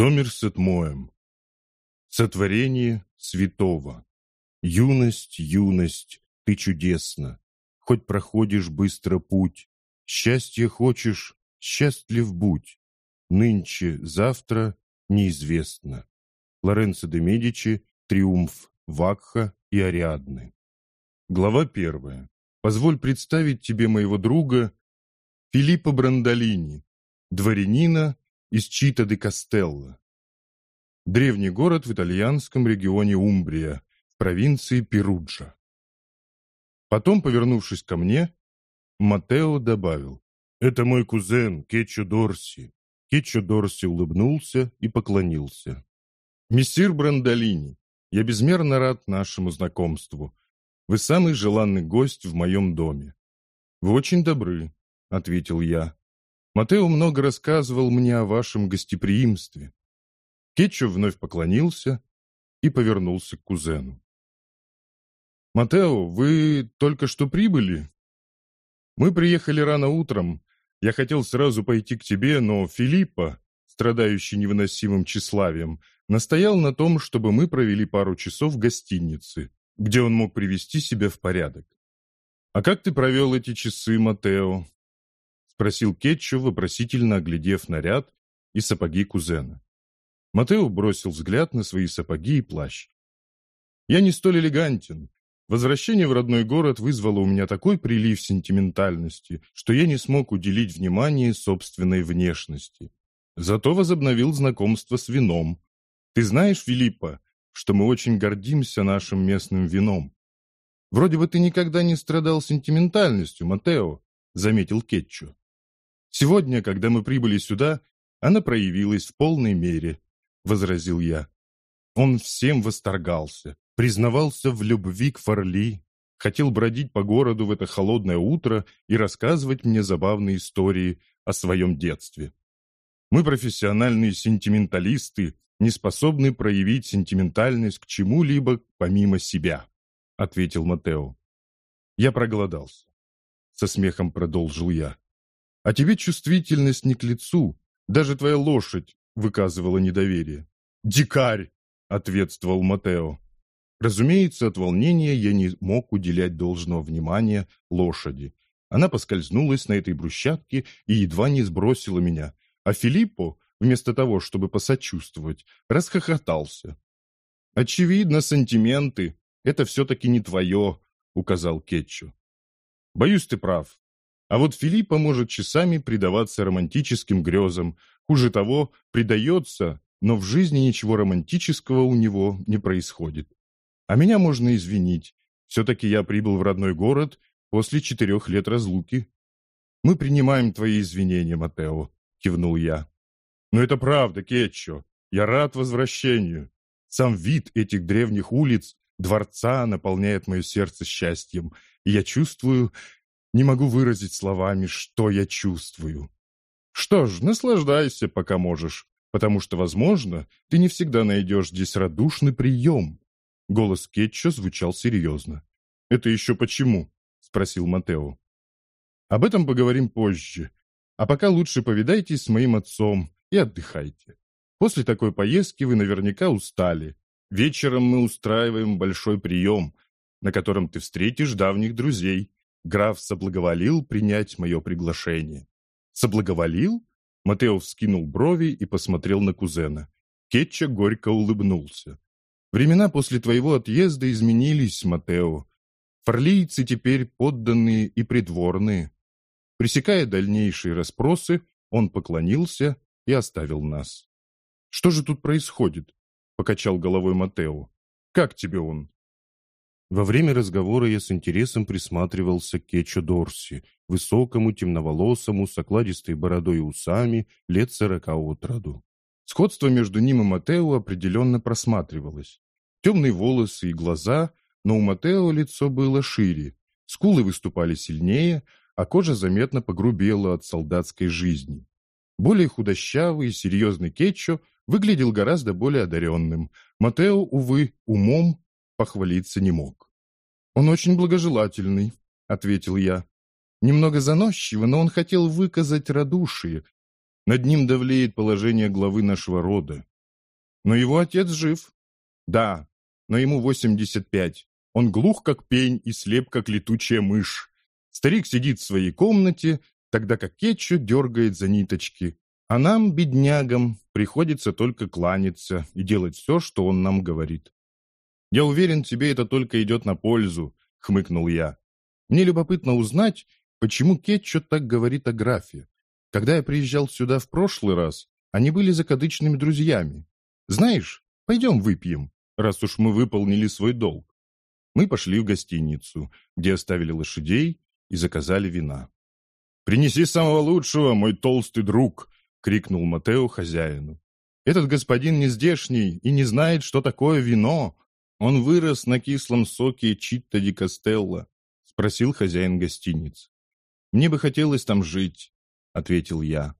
Сомерсет Моэм. Сотворение святого. Юность, юность, ты чудесна. Хоть проходишь быстро путь, Счастье хочешь, счастлив будь. Нынче, завтра неизвестно. Лоренцо де Медичи, Триумф Вакха и Ариадны. Глава первая. Позволь представить тебе моего друга Филиппо Брандолини, дворянина из Чита де Кастелло. Древний город в итальянском регионе Умбрия, в провинции Перуджа. Потом, повернувшись ко мне, Матео добавил, «Это мой кузен Кетчо Дорси». Кетчо Дорси улыбнулся и поклонился. «Мессир Брандолини, я безмерно рад нашему знакомству. Вы самый желанный гость в моем доме». «Вы очень добры», — ответил я. Матео много рассказывал мне о вашем гостеприимстве. Кетчу вновь поклонился и повернулся к кузену. «Матео, вы только что прибыли?» «Мы приехали рано утром. Я хотел сразу пойти к тебе, но Филиппа, страдающий невыносимым тщеславием, настоял на том, чтобы мы провели пару часов в гостинице, где он мог привести себя в порядок. А как ты провел эти часы, Матео?» Спросил Кетчу, вопросительно оглядев наряд и сапоги кузена. Матео бросил взгляд на свои сапоги и плащ. «Я не столь элегантен. Возвращение в родной город вызвало у меня такой прилив сентиментальности, что я не смог уделить внимание собственной внешности. Зато возобновил знакомство с вином. Ты знаешь, Филиппа, что мы очень гордимся нашим местным вином. Вроде бы ты никогда не страдал сентиментальностью, Матео, заметил Кетчу. Сегодня, когда мы прибыли сюда, она проявилась в полной мере, — возразил я. Он всем восторгался, признавался в любви к Фарли, хотел бродить по городу в это холодное утро и рассказывать мне забавные истории о своем детстве. Мы профессиональные сентименталисты, не способны проявить сентиментальность к чему-либо помимо себя, — ответил Матео. Я проголодался. Со смехом продолжил я. А тебе чувствительность не к лицу. Даже твоя лошадь выказывала недоверие. «Дикарь!» — ответствовал Матео. Разумеется, от волнения я не мог уделять должного внимания лошади. Она поскользнулась на этой брусчатке и едва не сбросила меня, а Филиппо, вместо того, чтобы посочувствовать, расхохотался. «Очевидно, сантименты — это все-таки не твое», — указал Кетчу. «Боюсь, ты прав. А вот Филиппа может часами предаваться романтическим грезам. Хуже того, предается, но в жизни ничего романтического у него не происходит. А меня можно извинить. Все-таки я прибыл в родной город после четырех лет разлуки. «Мы принимаем твои извинения, Матео», — кивнул я. «Но это правда, Кетчо. Я рад возвращению. Сам вид этих древних улиц, дворца наполняет мое сердце счастьем, и я чувствую, не могу выразить словами, что я чувствую. Что ж, наслаждайся, пока можешь, потому что, возможно, ты не всегда найдешь здесь радушный прием. Голос Кетча звучал серьезно. «Это еще почему?» — спросил Матео. «Об этом поговорим позже. А пока лучше повидайтесь с моим отцом и отдыхайте. После такой поездки вы наверняка устали. Вечером мы устраиваем большой прием, на котором ты встретишь давних друзей, Граф соблаговолил принять мое приглашение. Соблаговолил? Матео вскинул брови и посмотрел на кузена. Кетча горько улыбнулся. Времена после твоего отъезда изменились, Матео. Форлийцы теперь подданные и придворные. Пресекая дальнейшие расспросы, он поклонился и оставил нас. «Что же тут происходит?» — покачал головой Матео. «Как тебе он?» Во время разговора я с интересом присматривался к Кечо Дорси, высокому, темноволосому, с окладистой бородой и усами, лет сорока от роду. Сходство между ним и Матео определенно просматривалось. Темные волосы и глаза, но у Матео лицо было шире, скулы выступали сильнее, а кожа заметно погрубела от солдатской жизни. Более худощавый и серьезный Кетчо выглядел гораздо более одаренным. Матео, увы, умом похвалиться не мог. «Он очень благожелательный», — ответил я. «Немного заносчиво, но он хотел выказать радушие. Над ним давлеет положение главы нашего рода. Но его отец жив. Да, но ему 85. Он глух, как пень, и слеп, как летучая мышь. Старик сидит в своей комнате, тогда как Кетчу дергает за ниточки. А нам, беднягам, приходится только кланяться и делать все, что он нам говорит. «Я уверен, тебе это только идет на пользу», — хмыкнул я. «Мне любопытно узнать, почему Кетчу так говорит о графе. Когда я приезжал сюда в прошлый раз, они были закадычными друзьями. Знаешь, пойдем выпьем, раз уж мы выполнили свой долг. Мы пошли в гостиницу, где оставили лошадей и заказали вина. «Принеси самого лучшего, мой толстый друг!» — крикнул Матео хозяину. «Этот господин не здешний и не знает, что такое вино. Он вырос на кислом соке Читта ди Костелло», — спросил хозяин гостиницы. «Мне бы хотелось там жить», — ответил я.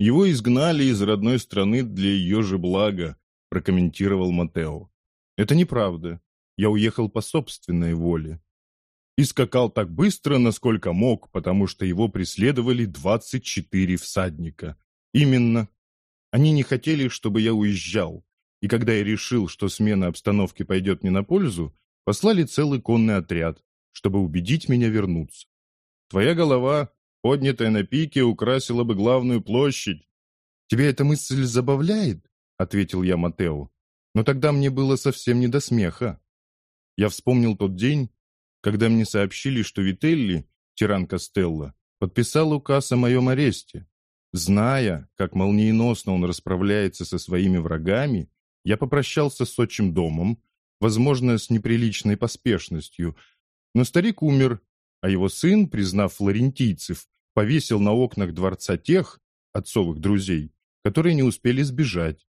«Его изгнали из родной страны для ее же блага», — прокомментировал Матео. «Это неправда. Я уехал по собственной воле. И скакал так быстро, насколько мог, потому что его преследовали 24 всадника. Именно. Они не хотели, чтобы я уезжал. И когда я решил, что смена обстановки пойдет мне на пользу, послали целый конный отряд, чтобы убедить меня вернуться. Твоя голова, поднятая на пике, украсила бы главную площадь. «Тебя эта мысль забавляет?» — ответил я Матео. «Но тогда мне было совсем не до смеха. Я вспомнил тот день, когда мне сообщили, что Вителли, тиран Костелло, подписал указ о моем аресте. Зная, как молниеносно он расправляется со своими врагами, я попрощался с отчим домом, возможно, с неприличной поспешностью, но старик умер, а его сын, признав флорентийцев, повесил на окнах дворца тех, отцовых друзей, которые не успели сбежать.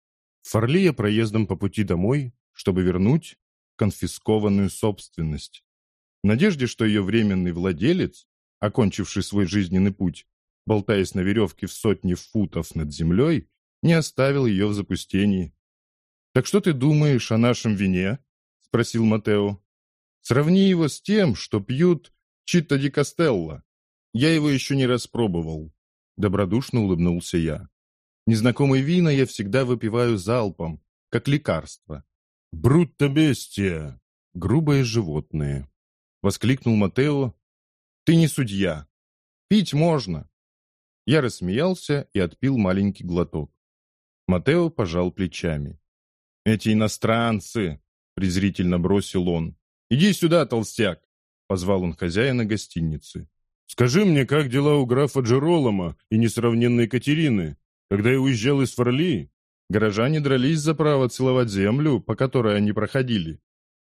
Форли я проездом по пути домой, чтобы вернуть конфискованную собственность. В надежде, что ее временный владелец, окончивший свой жизненный путь, болтаясь на веревке в сотни футов над землей, не оставил ее в запустении. «Так что ты думаешь о нашем вине?» — спросил Матео. «Сравни его с тем, что пьют Читта ди Костелло. Я его еще не распробовал». Добродушно улыбнулся я. Незнакомые вина я всегда выпиваю залпом, как лекарство. «Брутто бестия!» «Грубое животное!» — воскликнул Матео. «Ты не судья. Пить можно!» Я рассмеялся и отпил маленький глоток. Матео пожал плечами. «Эти иностранцы!» — презрительно бросил он. «Иди сюда, толстяк!» — позвал он хозяина гостиницы. «Скажи мне, как дела у графа Джеролома и несравненной Катерины? Когда я уезжал из Форли, Горожане дрались за право целовать землю, по которой они проходили.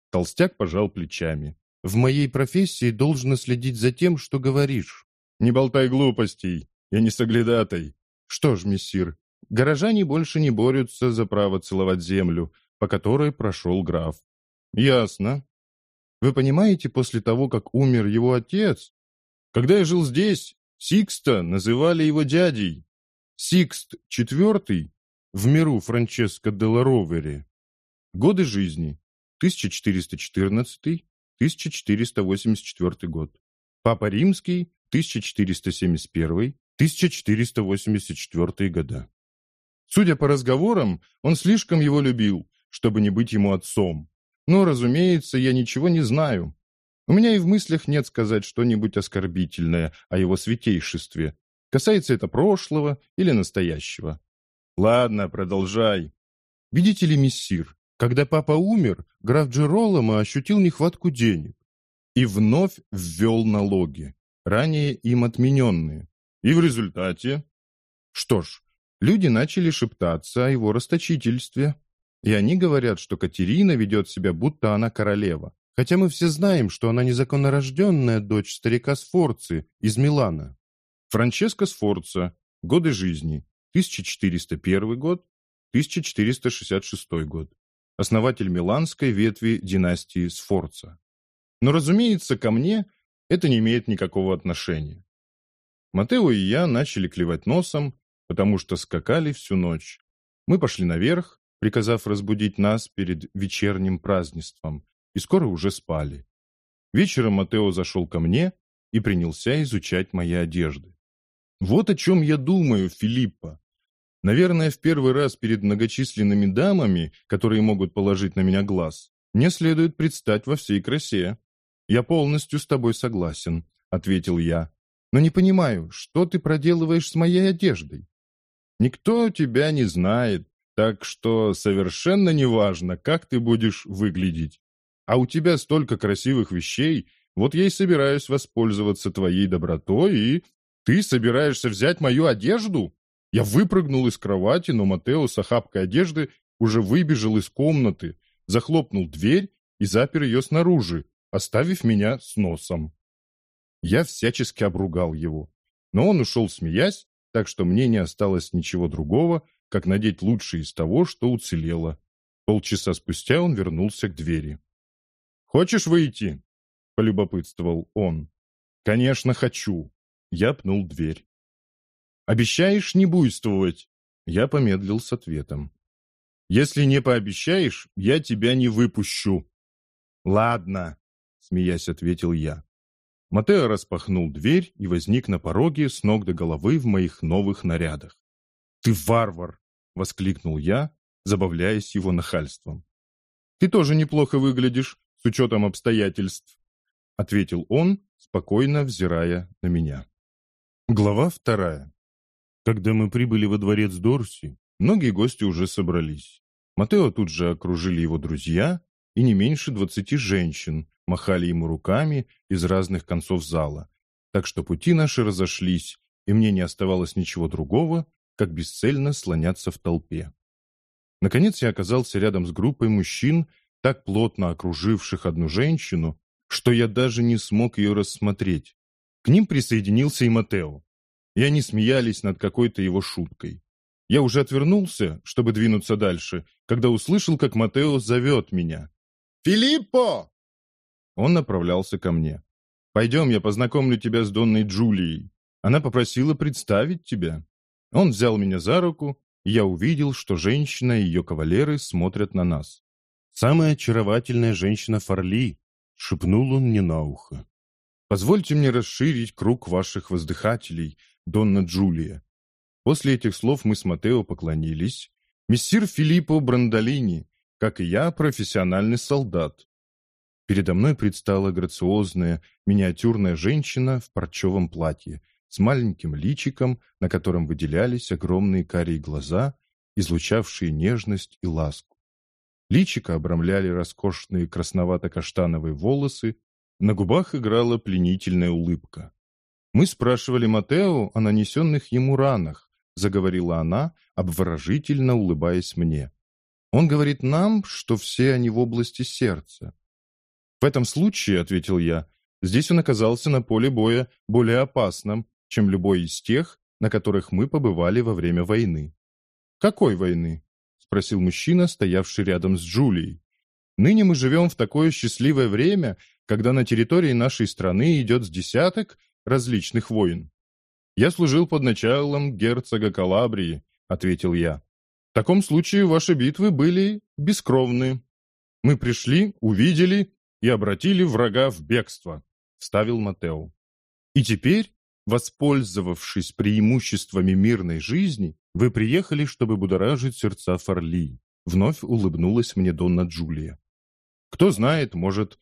Толстяк пожал плечами. «В моей профессии должно следить за тем, что говоришь». «Не болтай глупостей, я не соглядатай». «Что ж, мессир, горожане больше не борются за право целовать землю, по которой прошел граф». «Ясно. Вы понимаете, после того, как умер его отец, когда я жил здесь, Сикста называл его дядей. Сикст IV в миру Франческо делла Ровере. Годы жизни 1414-1484 год. Папа Римский 1471-1484 года. Судя по разговорам, он слишком его любил, чтобы не быть ему отцом. Но, разумеется, я ничего не знаю. У меня и в мыслях нет сказать что-нибудь оскорбительное о его святейшестве. Касается это прошлого или настоящего. Ладно, продолжай. Видите ли, мессир, когда папа умер, граф Джероломо ощутил нехватку денег и вновь ввел налоги, ранее им отмененные. И в результате... Что ж, люди начали шептаться о его расточительстве. И они говорят, что Катерина ведет себя, будто она королева. Хотя мы все знаем, что она незаконнорожденная дочь старика Сфорцы из Милана. Франческо Сфорца. Годы жизни. 1401 год, 1466 год. Основатель миланской ветви династии Сфорца. Но, разумеется, ко мне это не имеет никакого отношения. Матео и я начали клевать носом, потому что скакали всю ночь. Мы пошли наверх, приказав разбудить нас перед вечерним празднеством, и скоро уже спали. Вечером Матео зашел ко мне и принялся изучать мои одежды. «Вот о чем я думаю, Филиппа. Наверное, в первый раз перед многочисленными дамами, которые могут положить на меня глаз, мне следует предстать во всей красе. Я полностью с тобой согласен, ответил я. Но не понимаю, что ты проделываешь с моей одеждой? Никто тебя не знает, так что совершенно неважно, как ты будешь выглядеть. А у тебя столько красивых вещей, вот я и собираюсь воспользоваться твоей добротой, и ты собираешься взять мою одежду? Я выпрыгнул из кровати, но Матео с охапкой одежды уже выбежал из комнаты, захлопнул дверь и запер ее снаружи, оставив меня с носом. Я всячески обругал его, но он ушел смеясь, так что мне не осталось ничего другого, как надеть лучшее из того, что уцелело. Полчаса спустя он вернулся к двери. «Хочешь выйти?» — полюбопытствовал он. «Конечно, хочу». Я пнул дверь. «Обещаешь не буйствовать?» Я помедлил с ответом. «Если не пообещаешь, я тебя не выпущу». «Ладно», — смеясь ответил я. Матео распахнул дверь и возник на пороге с ног до головы в моих новых нарядах. «Ты варвар!» — воскликнул я, забавляясь его нахальством. «Ты тоже неплохо выглядишь, с учетом обстоятельств», — ответил он, спокойно взирая на меня. Глава вторая. Когда мы прибыли во дворец Дорси, многие гости уже собрались. Матео тут же окружили его друзья, и не меньше двадцати женщин махали ему руками из разных концов зала, так что пути наши разошлись, и мне не оставалось ничего другого, как бесцельно слоняться в толпе. Наконец я оказался рядом с группой мужчин, так плотно окруживших одну женщину, что я даже не смог ее рассмотреть. К ним присоединился и Матео, и они смеялись над какой-то его шуткой. Я уже отвернулся, чтобы двинуться дальше, когда услышал, как Матео зовет меня. «Филиппо!» Он направлялся ко мне. «Пойдем, я познакомлю тебя с Донной Джулией. Она попросила представить тебя». Он взял меня за руку, и я увидел, что женщина и ее кавалеры смотрят на нас. «Самая очаровательная женщина Фарли», — шепнул он мне на ухо. «Позвольте мне расширить круг ваших воздыхателей, Донна Джулия». После этих слов мы с Матео поклонились. «Мессир Филиппо Брандолини, как и я, профессиональный солдат». Передо мной предстала грациозная, миниатюрная женщина в парчевом платье, с маленьким личиком, на котором выделялись огромные карие глаза, излучавшие нежность и ласку. Личико обрамляли роскошные красновато-каштановые волосы, на губах играла пленительная улыбка. «Мы спрашивали Матео о нанесенных ему ранах», — заговорила она, обворожительно улыбаясь мне. «Он говорит нам, что все они в области сердца». «В этом случае», — ответил я, — «здесь он оказался на поле боя более опасным, чем любой из тех, на которых мы побывали во время войны. «Какой войны?» – спросил мужчина, стоявший рядом с Джулией. «Ныне мы живем в такое счастливое время, когда на территории нашей страны идет с десяток различных войн. Я служил под началом герцога Калабрии», – ответил я. «В таком случае ваши битвы были бескровны. Мы пришли, увидели и обратили врага в бегство», – вставил Матео. «И теперь Воспользовавшись преимуществами мирной жизни, вы приехали, чтобы будоражить сердца Фарли. Вновь улыбнулась мне Донна Джулия. Кто знает, может,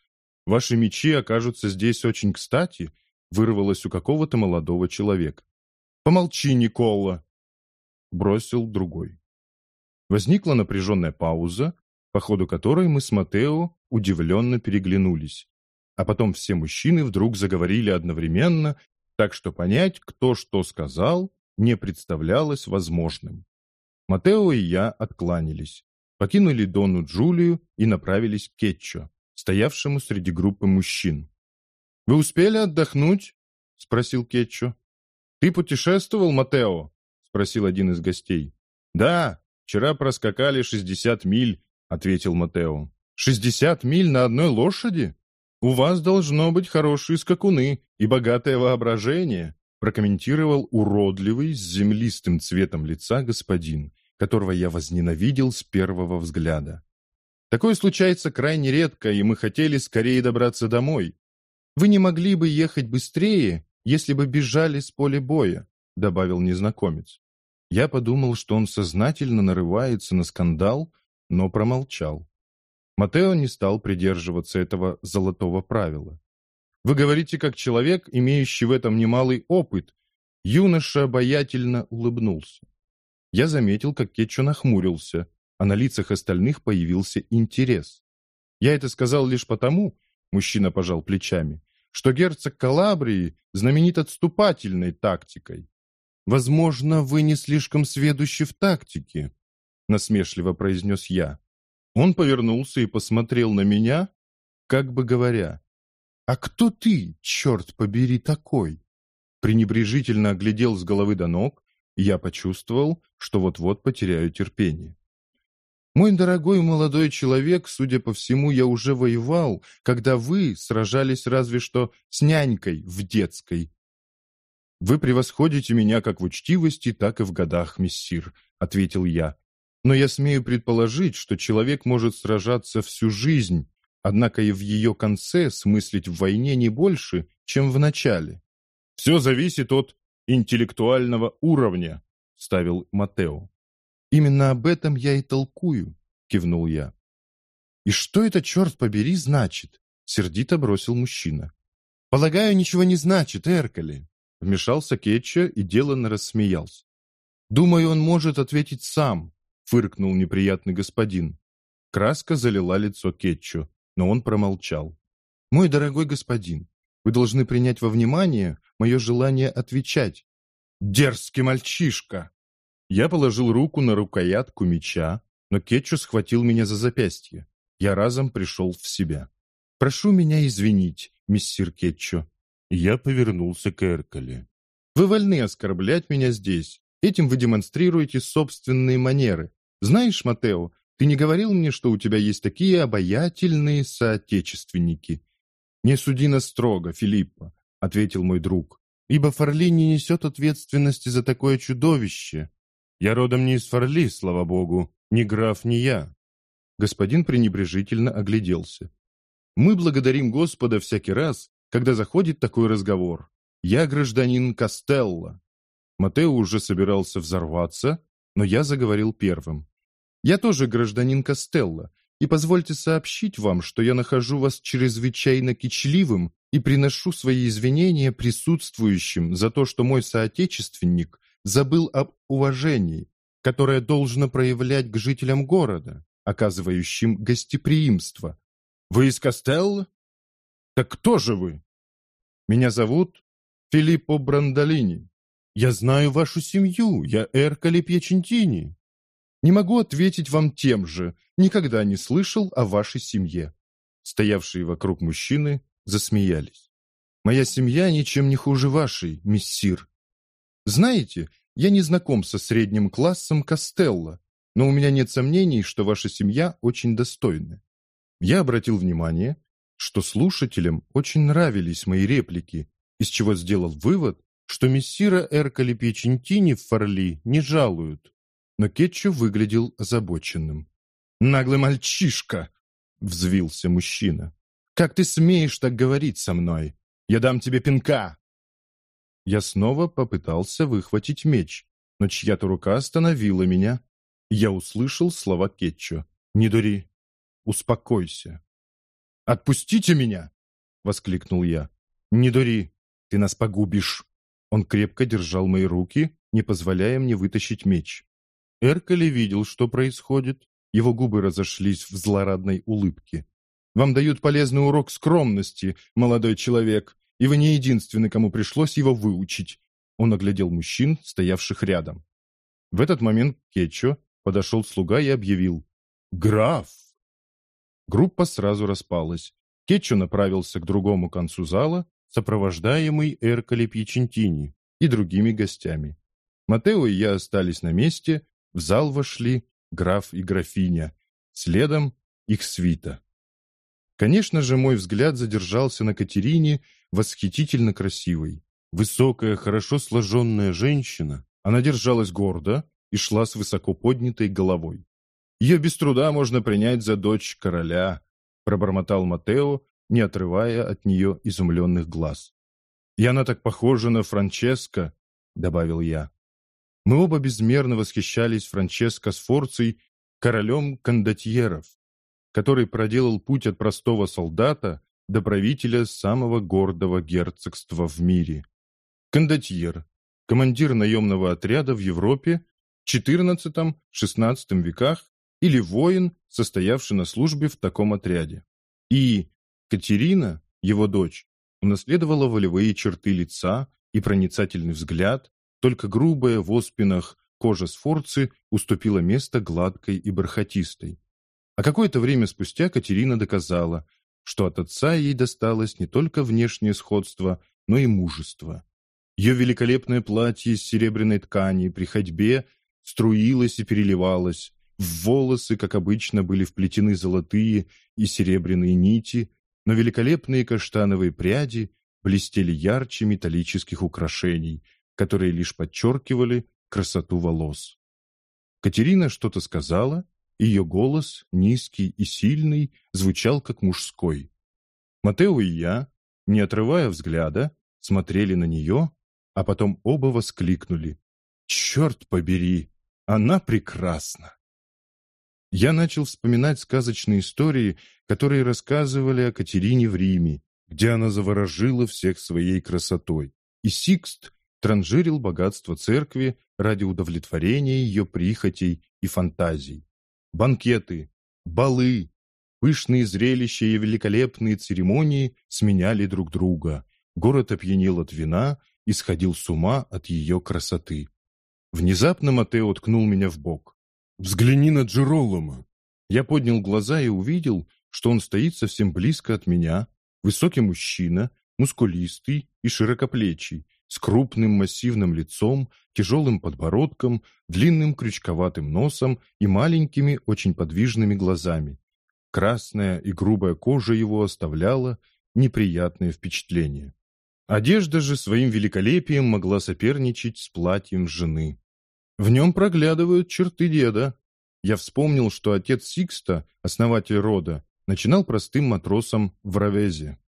ваши мечи окажутся здесь очень кстати, вырвалось у какого-то молодого человека. Помолчи, Никола, бросил другой. Возникла напряженная пауза, по ходу которой мы с Матео удивленно переглянулись. А потом все мужчины вдруг заговорили одновременно так что понять, кто что сказал, не представлялось возможным. Матео и я откланялись, покинули Дону Джулию и направились к Кетчо, стоявшему среди группы мужчин. «Вы успели отдохнуть?» — спросил Кетчо. «Ты путешествовал, Матео?» — спросил один из гостей. «Да, вчера проскакали шестьдесят миль», — ответил Матео. «Шестьдесят миль на одной лошади?» «У вас должно быть хорошие скакуны и богатое воображение», прокомментировал уродливый с землистым цветом лица господин, которого я возненавидел с первого взгляда. «Такое случается крайне редко, и мы хотели скорее добраться домой. Вы не могли бы ехать быстрее, если бы бежали с поля боя», добавил незнакомец. Я подумал, что он сознательно нарывается на скандал, но промолчал. Матео не стал придерживаться этого золотого правила. «Вы говорите, как человек, имеющий в этом немалый опыт». Юноша обаятельно улыбнулся. Я заметил, как Кетчу нахмурился, а на лицах остальных появился интерес. Я это сказал лишь потому, мужчина пожал плечами, что герцог Калабрии знаменит отступательной тактикой. «Возможно, вы не слишком сведущи в тактике», — насмешливо произнес я. Он повернулся и посмотрел на меня, как бы говоря, «А кто ты, черт побери, такой?» Пренебрежительно оглядел с головы до ног, и я почувствовал, что вот-вот потеряю терпение. Мой дорогой молодой человек, судя по всему, я уже воевал, когда вы сражались разве что с нянькой в детской. Вы превосходите меня как в учтивости, так и в годах, мессир, ответил я. Но я смею предположить, что человек может сражаться всю жизнь, однако и в ее конце смыслить в войне не больше, чем в начале. Все зависит от интеллектуального уровня, ставил Матео. «Именно об этом я и толкую», — кивнул я. «И что это, черт побери, значит?» — сердито бросил мужчина. «Полагаю, ничего не значит, Эркали», — вмешался Кетча и деланно рассмеялся. «Думаю, он может ответить сам», — фыркнул неприятный господин. Краска залила лицо Кетчу, но он промолчал. «Мой дорогой господин, вы должны принять во внимание мое желание отвечать». «Дерзкий мальчишка!» Я положил руку на рукоятку меча, но Кетчу схватил меня за запястье. Я разом пришел в себя. «Прошу меня извинить, миссир Кетчу». Я повернулся к Эркале. «Вы вольны оскорблять меня здесь. Этим вы демонстрируете собственные манеры. Знаешь, Матео, ты не говорил мне, что у тебя есть такие обаятельные соотечественники?» «Не суди нас строго, Филиппа», — ответил мой друг, «ибо Форли не несет ответственности за такое чудовище, я родом не из Форли, слава богу, ни граф, ни я. Господин пренебрежительно огляделся. Мы благодарим Господа всякий раз, когда заходит такой разговор. Я гражданин Костелло. Матео уже собирался взорваться, но я заговорил первым. Я тоже гражданин Костелло, и позвольте сообщить вам, что я нахожу вас чрезвычайно кичливым и приношу свои извинения присутствующим за то, что мой соотечественник забыл об уважении, которое должно проявлять к жителям города, оказывающим гостеприимство. Вы из Костелло? Так кто же вы? Меня зовут Филиппо Брандолини. Я знаю вашу семью, я Эркали Пьячентини. Не могу ответить вам тем же, никогда не слышал о вашей семье. Стоявшие вокруг мужчины засмеялись. Моя семья ничем не хуже вашей, миссир, знаете, я не знаком со средним классом Костелло, но у меня нет сомнений, что ваша семья очень достойна. Я обратил внимание, что слушателям очень нравились мои реплики, из чего сделал вывод, что мессира Эркали Пьячентини в Форли не жалуют. Но Кетчу выглядел озабоченным. «Наглый мальчишка!» — взвился мужчина. «Как ты смеешь так говорить со мной? Я дам тебе пинка!» Я снова попытался выхватить меч, но чья-то рука остановила меня. Я услышал слова Кетчу. «Не дури! Успокойся!» «Отпустите меня!» — воскликнул я. «Не дури! Ты нас погубишь!» Он крепко держал мои руки, не позволяя мне вытащить меч. Эркали видел, что происходит. Его губы разошлись в злорадной улыбке. «Вам дают полезный урок скромности, молодой человек и вы не единственный, кому пришлось его выучить. Он оглядел мужчин, стоявших рядом. В этот момент Кетчо подошел слуга и объявил «Граф!». Группа сразу распалась. Кетчо направился к другому концу зала, сопровождаемый Эркали Пьячентини и другими гостями. Матео и я остались на месте, в зал вошли граф и графиня, следом их свита. Конечно же, мой взгляд задержался на Катерине, восхитительно красивой. Высокая, хорошо сложенная женщина, она держалась гордо и шла с высоко поднятой головой. «Ее без труда можно принять за дочь короля», пробормотал Матео, не отрывая от нее изумленных глаз. «И она так похожа на Франческо», — добавил я. Мы оба безмерно восхищались Франческо Сфорций, королем кондотьеров, который проделал путь от простого солдата до правителя самого гордого герцогства в мире. Кондотьер, командир наемного отряда в Европе в XIV-XVI веках или воин, состоявший на службе в таком отряде. И Катерина, его дочь, унаследовала волевые черты лица и проницательный взгляд, только грубая в оспинах кожа Сфорцы уступила место гладкой и бархатистой. А какое-то время спустя Катерина доказала, что от отца ей досталось не только внешнее сходство, но и мужество. Ее великолепное платье из серебряной ткани при ходьбе струилось и переливалось, волосы, как обычно, были вплетены золотые и серебряные нити, но великолепные каштановые пряди блестели ярче металлических украшений, которые лишь подчеркивали красоту волос. Катерина что-то сказала, и ее голос, низкий и сильный, звучал как мужской. Матео и я, не отрывая взгляда, смотрели на нее, а потом оба воскликнули. «Черт побери! Она прекрасна!» Я начал вспоминать сказочные истории, которые рассказывали о Катерине в Риме, где она заворожила всех своей красотой. И Сикст транжирил богатство церкви ради удовлетворения ее прихотей и фантазий. Банкеты, балы, пышные зрелища и великолепные церемонии сменяли друг друга. Город опьянел от вина и сходил с ума от ее красоты. Внезапно Матео ткнул меня в бок. «Взгляни на Джеролома!» Я поднял глаза и увидел, что он стоит совсем близко от меня, высокий мужчина, мускулистый и широкоплечий, с крупным массивным лицом, тяжелым подбородком, длинным крючковатым носом и маленькими, очень подвижными глазами. Красная и грубая кожа его оставляла неприятное впечатление. Одежда же своим великолепием могла соперничать с платьем жены. В нем проглядывают черты деда. Я вспомнил, что отец Сикста, основатель рода, начинал простым матросом в Равезе.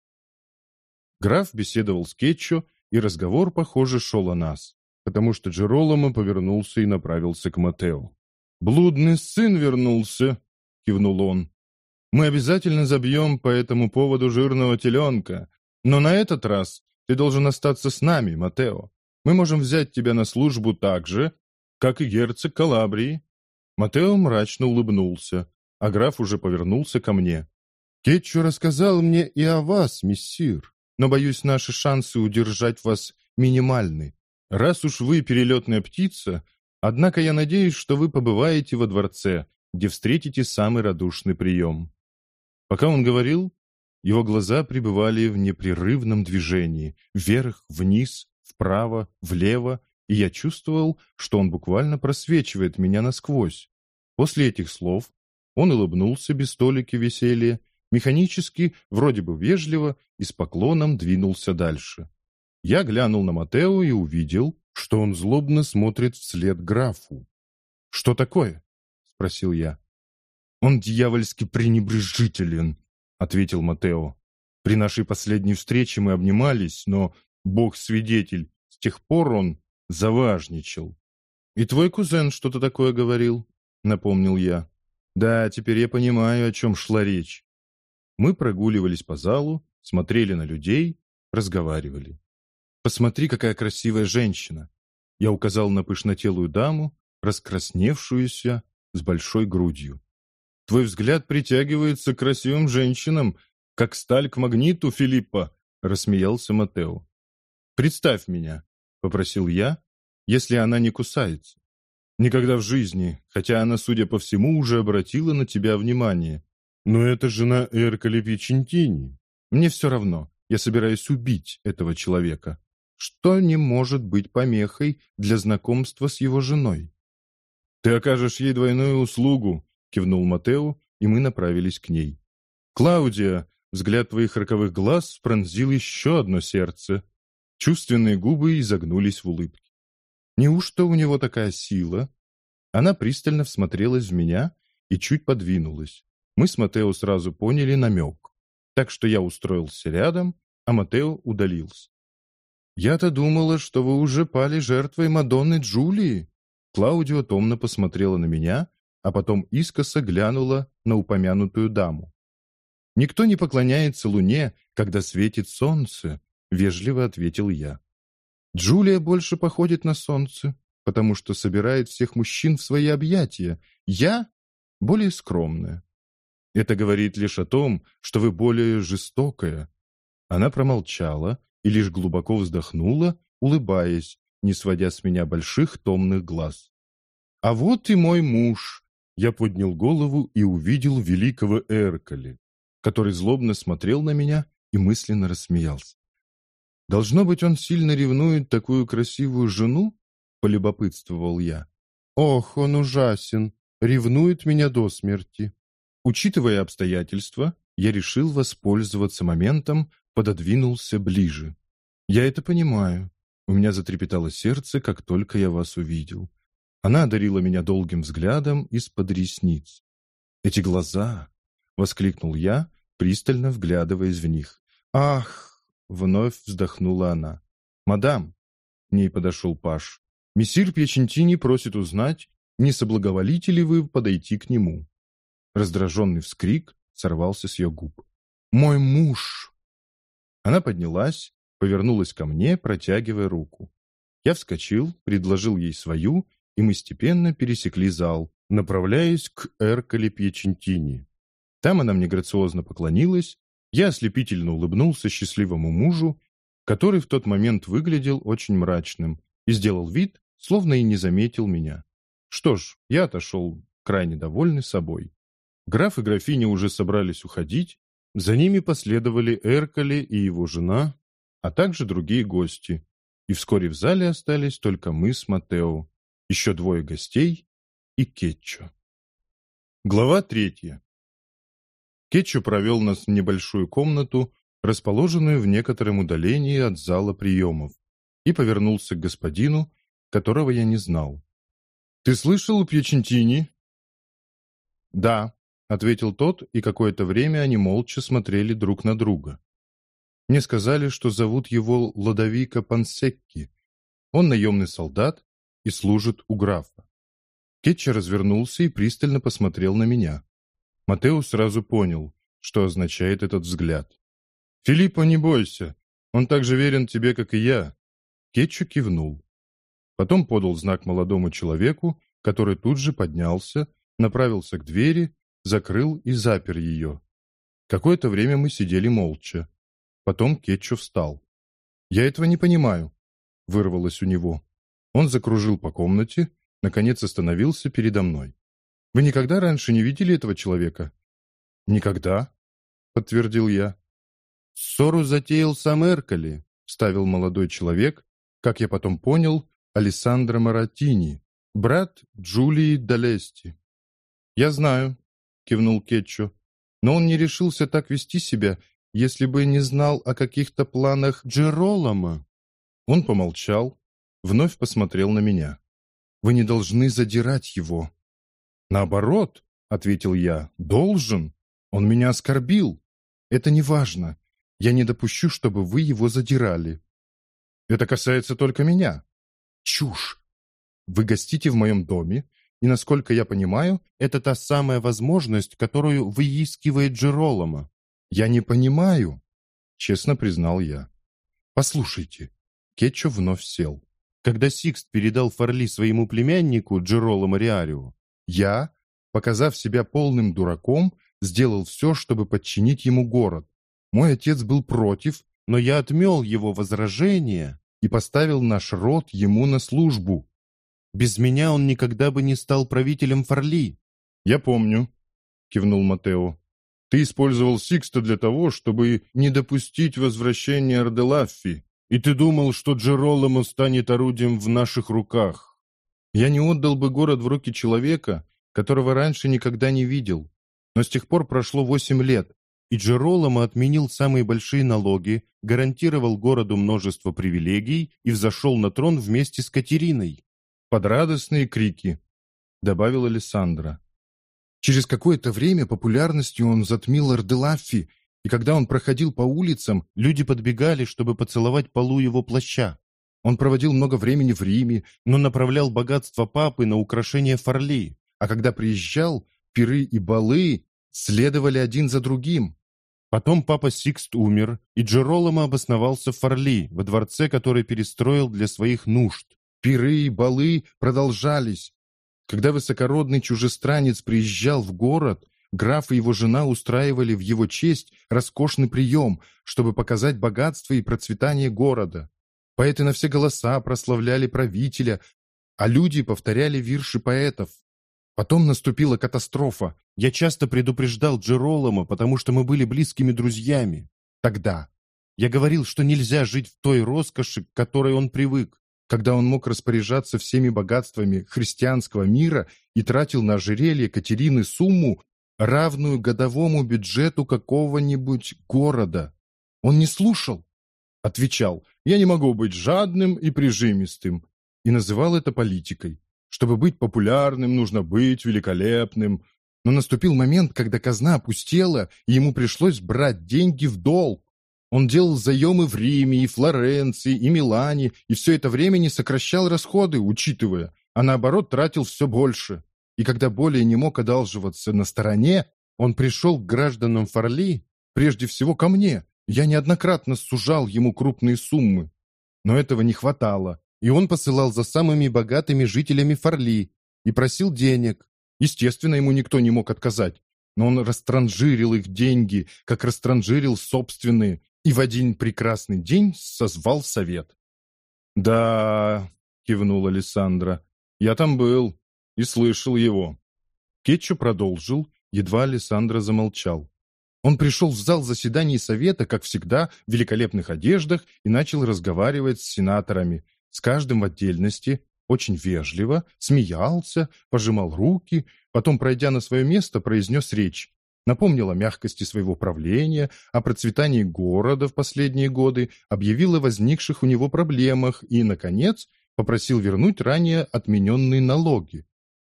Граф беседовал с Кетчо и разговор, похоже, шел о нас, потому что Джероломо повернулся и направился к Матео. «Блудный сын вернулся», — кивнул он. «Мы обязательно забьем по этому поводу жирного теленка, но на этот раз ты должен остаться с нами, Матео. Мы можем взять тебя на службу так же, как и герцог Калабрии». Матео мрачно улыбнулся, а граф уже повернулся ко мне. «Кетчу рассказал мне и о вас, мессир но, боюсь, наши шансы удержать вас минимальны. Раз уж вы перелетная птица, однако я надеюсь, что вы побываете во дворце, где встретите самый радушный прием». Пока он говорил, его глаза пребывали в непрерывном движении, вверх, вниз, вправо, влево, и я чувствовал, что он буквально просвечивает меня насквозь. После этих слов он улыбнулся без столики веселья механически, вроде бы вежливо и с поклоном двинулся дальше. Я глянул на Матео и увидел, что он злобно смотрит вслед графу. «Что такое?» — спросил я. «Он дьявольски пренебрежителен», — ответил Матео. «При нашей последней встрече мы обнимались, но, бог свидетель, с тех пор он заважничал». «И твой кузен что-то такое говорил?» — напомнил я. «Да, теперь я понимаю, о чем шла речь. Мы прогуливались по залу, смотрели на людей, разговаривали. «Посмотри, какая красивая женщина!» Я указал на пышнотелую даму, раскрасневшуюся с большой грудью. «Твой взгляд притягивается к красивым женщинам, как сталь к магниту, Филиппа!» — рассмеялся Матео. «Представь меня», — попросил я, — «если она не кусается. Никогда в жизни, хотя она, судя по всему, уже обратила на тебя внимание. Но это жена Эркали Пичентини. Мне все равно. Я собираюсь убить этого человека. Что не может быть помехой для знакомства с его женой? Ты окажешь ей двойную услугу, кивнул Матео, и мы направились к ней. Клаудия, взгляд твоих роковых глаз пронзил еще одно сердце. Чувственные губы изогнулись в улыбке. Неужто у него такая сила? Она пристально всмотрелась в меня и чуть подвинулась. Мы с Матео сразу поняли намек, так что я устроился рядом, а Матео удалился. «Я-то думала, что вы уже пали жертвой Мадонны Джулии», Клаудио томно посмотрела на меня, а потом искоса глянула на упомянутую даму. «Никто не поклоняется луне, когда светит солнце», — вежливо ответил я. «Джулия больше походит на солнце, потому что собирает всех мужчин в свои объятия. Я более скромная. Это говорит лишь о том, что вы более жестокая». Она промолчала и лишь глубоко вздохнула, улыбаясь, не сводя с меня больших томных глаз. «А вот и мой муж!» Я поднял голову и увидел великого Эркали, который злобно смотрел на меня и мысленно рассмеялся. «Должно быть, он сильно ревнует такую красивую жену?» — полюбопытствовал я. «Ох, он ужасен! Ревнует меня до смерти!» Учитывая обстоятельства, я решил воспользоваться моментом, пододвинулся ближе. «Я это понимаю. У меня затрепетало сердце, как только я вас увидел. Она одарила меня долгим взглядом из-под ресниц. «Эти глаза!» — воскликнул я, пристально вглядываясь в них. «Ах!» — вновь вздохнула она. «Мадам!» — к ней подошел Паш. «Мессир Пьячентини просит узнать, не соблаговолите ли вы подойти к нему?» Раздраженный вскрик сорвался с ее губ. «Мой муж!» Она поднялась, повернулась ко мне, протягивая руку. Я вскочил, предложил ей свою, и мы степенно пересекли зал, направляясь к Эркале Пьячентини. Там она мне грациозно поклонилась, я ослепительно улыбнулся счастливому мужу, который в тот момент выглядел очень мрачным и сделал вид, словно и не заметил меня. Что ж, я отошел крайне довольный собой. Граф и графиня уже собрались уходить, за ними последовали Эркали и его жена, а также другие гости. И вскоре в зале остались только мы с Матео, еще двое гостей и Кетчо. Глава третья. Кетчо провел нас в небольшую комнату, расположенную в некотором удалении от зала приемов, и повернулся к господину, которого я не знал. «Ты слышал, Пьячентини?» «Да», — ответил тот, и какое-то время они молча смотрели друг на друга. Мне сказали, что зовут его Ладовика Пансекки. Он наемный солдат и служит у графа. Кетча развернулся и пристально посмотрел на меня. Матео сразу понял, что означает этот взгляд. «Филиппо, не бойся, он так же верен тебе, как и я». Кетчу кивнул. Потом подал знак молодому человеку, который тут же поднялся, направился к двери, закрыл и запер ее. Какое-то время мы сидели молча. Потом Кетчу встал. «Я этого не понимаю», — вырвалось у него. Он закружил по комнате, наконец остановился передо мной. «Вы никогда раньше не видели этого человека?» «Никогда», — подтвердил я. «Ссору затеял сам Эркали», — вставил молодой человек, как я потом понял, Алессандро Маратини, брат Джулии Далести. «Я знаю», — кивнул Кетчу, «но он не решился так вести себя, если бы не знал о каких-то планах Джеролома». Он помолчал, вновь посмотрел на меня. «Вы не должны задирать его». «Наоборот», — ответил я, — «должен. Он меня оскорбил. Это не важно. Я не допущу, чтобы вы его задирали». «Это касается только меня». «Чушь! Вы гостите в моем доме, и, насколько я понимаю, это та самая возможность, которую выискивает Джеролома. «Я не понимаю», — честно признал я. «Послушайте». Кетчо вновь сел. Когда Сикст передал Фарли своему племяннику Джероло Мариарио, я, показав себя полным дураком, сделал все, чтобы подчинить ему город. Мой отец был против, но я отмел его возражения и поставил наш род ему на службу. Без меня он никогда бы не стал правителем Фарли. «Я помню», — кивнул Матео. Ты использовал Сикста для того, чтобы не допустить возвращения Арделаффи, и ты думал, что Джероломо станет орудием в наших руках. Я не отдал бы город в руки человека, которого раньше никогда не видел. Но с тех пор прошло восемь лет, и Джероломо отменил самые большие налоги, гарантировал городу множество привилегий и взошел на трон вместе с Катериной. Под радостные крики, добавила Александра. Через какое-то время популярностью он затмил Арделаффи, и когда он проходил по улицам, люди подбегали, чтобы поцеловать полу его плаща. Он проводил много времени в Риме, но направлял богатство папы на украшение Форли, а когда приезжал, пиры и балы следовали один за другим. Потом папа Сикст умер, и Джероломо обосновался в Форли, во дворце, который перестроил для своих нужд. Пиры и балы продолжались. Когда высокородный чужестранец приезжал в город, граф и его жена устраивали в его честь роскошный прием, чтобы показать богатство и процветание города. Поэты на все голоса прославляли правителя, а люди повторяли вирши поэтов. Потом наступила катастрофа. Я часто предупреждал Джеролома, потому что мы были близкими друзьями. Тогда. Я говорил, что нельзя жить в той роскоши, к которой он привык, когда он мог распоряжаться всеми богатствами христианского мира и тратил на ожерелье Катерины сумму, равную годовому бюджету какого-нибудь города. Он не слушал. Отвечал, я не могу быть жадным и прижимистым. И называл это политикой. Чтобы быть популярным, нужно быть великолепным. Но наступил момент, когда казна опустела, и ему пришлось брать деньги в долг. Он делал заемы в Риме, и Флоренции, и Милане, и все это время не сокращал расходы, учитывая, а наоборот тратил все больше. И когда более не мог одалживаться на стороне, он пришел к гражданам Фарли, прежде всего ко мне. Я неоднократно сужал ему крупные суммы. Но этого не хватало, и он посылал за самыми богатыми жителями Фарли и просил денег. Естественно, ему никто не мог отказать, но он растранжирил их деньги, как растранжирил собственные, и в один прекрасный день созвал совет. «Да», — кивнула Александра, — «я там был и слышал его». Кетчу продолжил, едва Александра замолчал. Он пришел в зал заседаний совета, как всегда, в великолепных одеждах и начал разговаривать с сенаторами, с каждым в отдельности, очень вежливо, смеялся, пожимал руки, потом, пройдя на свое место, произнес речь. Напомнил о мягкости своего правления, о процветании города в последние годы, объявил о возникших у него проблемах и, наконец, попросил вернуть ранее отмененные налоги.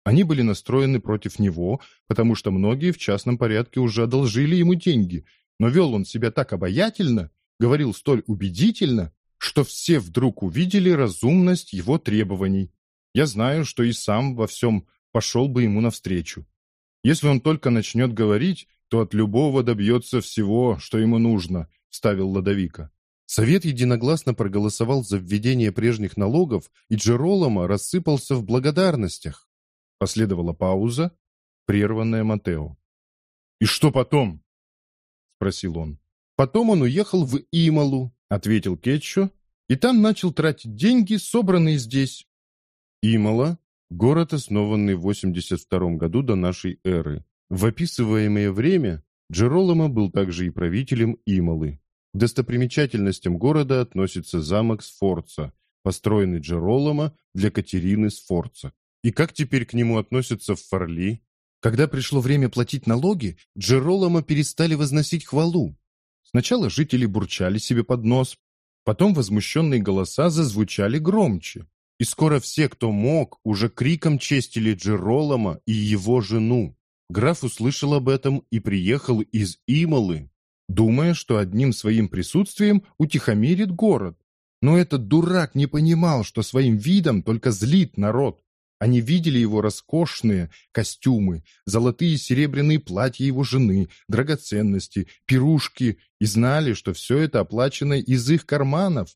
Они были настроены против него, потому что многие в частном порядке уже одолжили ему деньги, но вел он себя так обаятельно, говорил столь убедительно, что все вдруг увидели разумность его требований. Я знаю, что и сам во всем пошел бы ему навстречу. Если он только начнет говорить, то от любого добьется всего, что ему нужно», — вставил Ладовика. Совет единогласно проголосовал за введение прежних налогов, и Джеролома рассыпался в благодарностях. Последовала пауза, прерванная Матео. «И что потом?» — спросил он. «Потом он уехал в Ималу, — ответил Кетчо, и там начал тратить деньги, собранные здесь. Имала — город, основанный в 82 году до нашей эры. В описываемое время Джероломо был также и правителем Ималы. К достопримечательностям города относится замок Сфорца, построенный Джероломо для Катерины Сфорца. И как теперь к нему относятся в Фарли? Когда пришло время платить налоги, Джероломо перестали возносить хвалу. Сначала жители бурчали себе под нос, потом возмущенные голоса зазвучали громче. И скоро все, кто мог, уже криком честили Джеролома и его жену. Граф услышал об этом и приехал из Ималы, думая, что одним своим присутствием утихомирит город. Но этот дурак не понимал, что своим видом только злит народ. Они видели его роскошные костюмы, золотые и серебряные платья его жены, драгоценности, пирушки и знали, что все это оплачено из их карманов.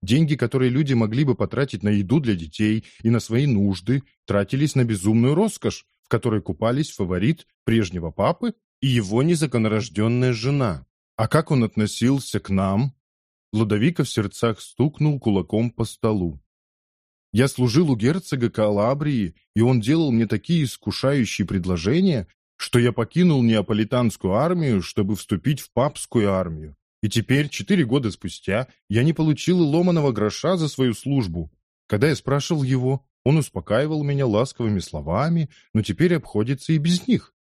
Деньги, которые люди могли бы потратить на еду для детей и на свои нужды, тратились на безумную роскошь, в которой купались фаворит прежнего папы и его незаконнорожденная жена. А как он относился к нам? Лудовика в сердцах стукнул кулаком по столу. Я служил у герцога Калабрии, и он делал мне такие искушающие предложения, что я покинул неаполитанскую армию, чтобы вступить в папскую армию. И теперь, четыре года спустя, я не получил ломаного гроша за свою службу. Когда я спрашивал его, он успокаивал меня ласковыми словами, но теперь обходится и без них.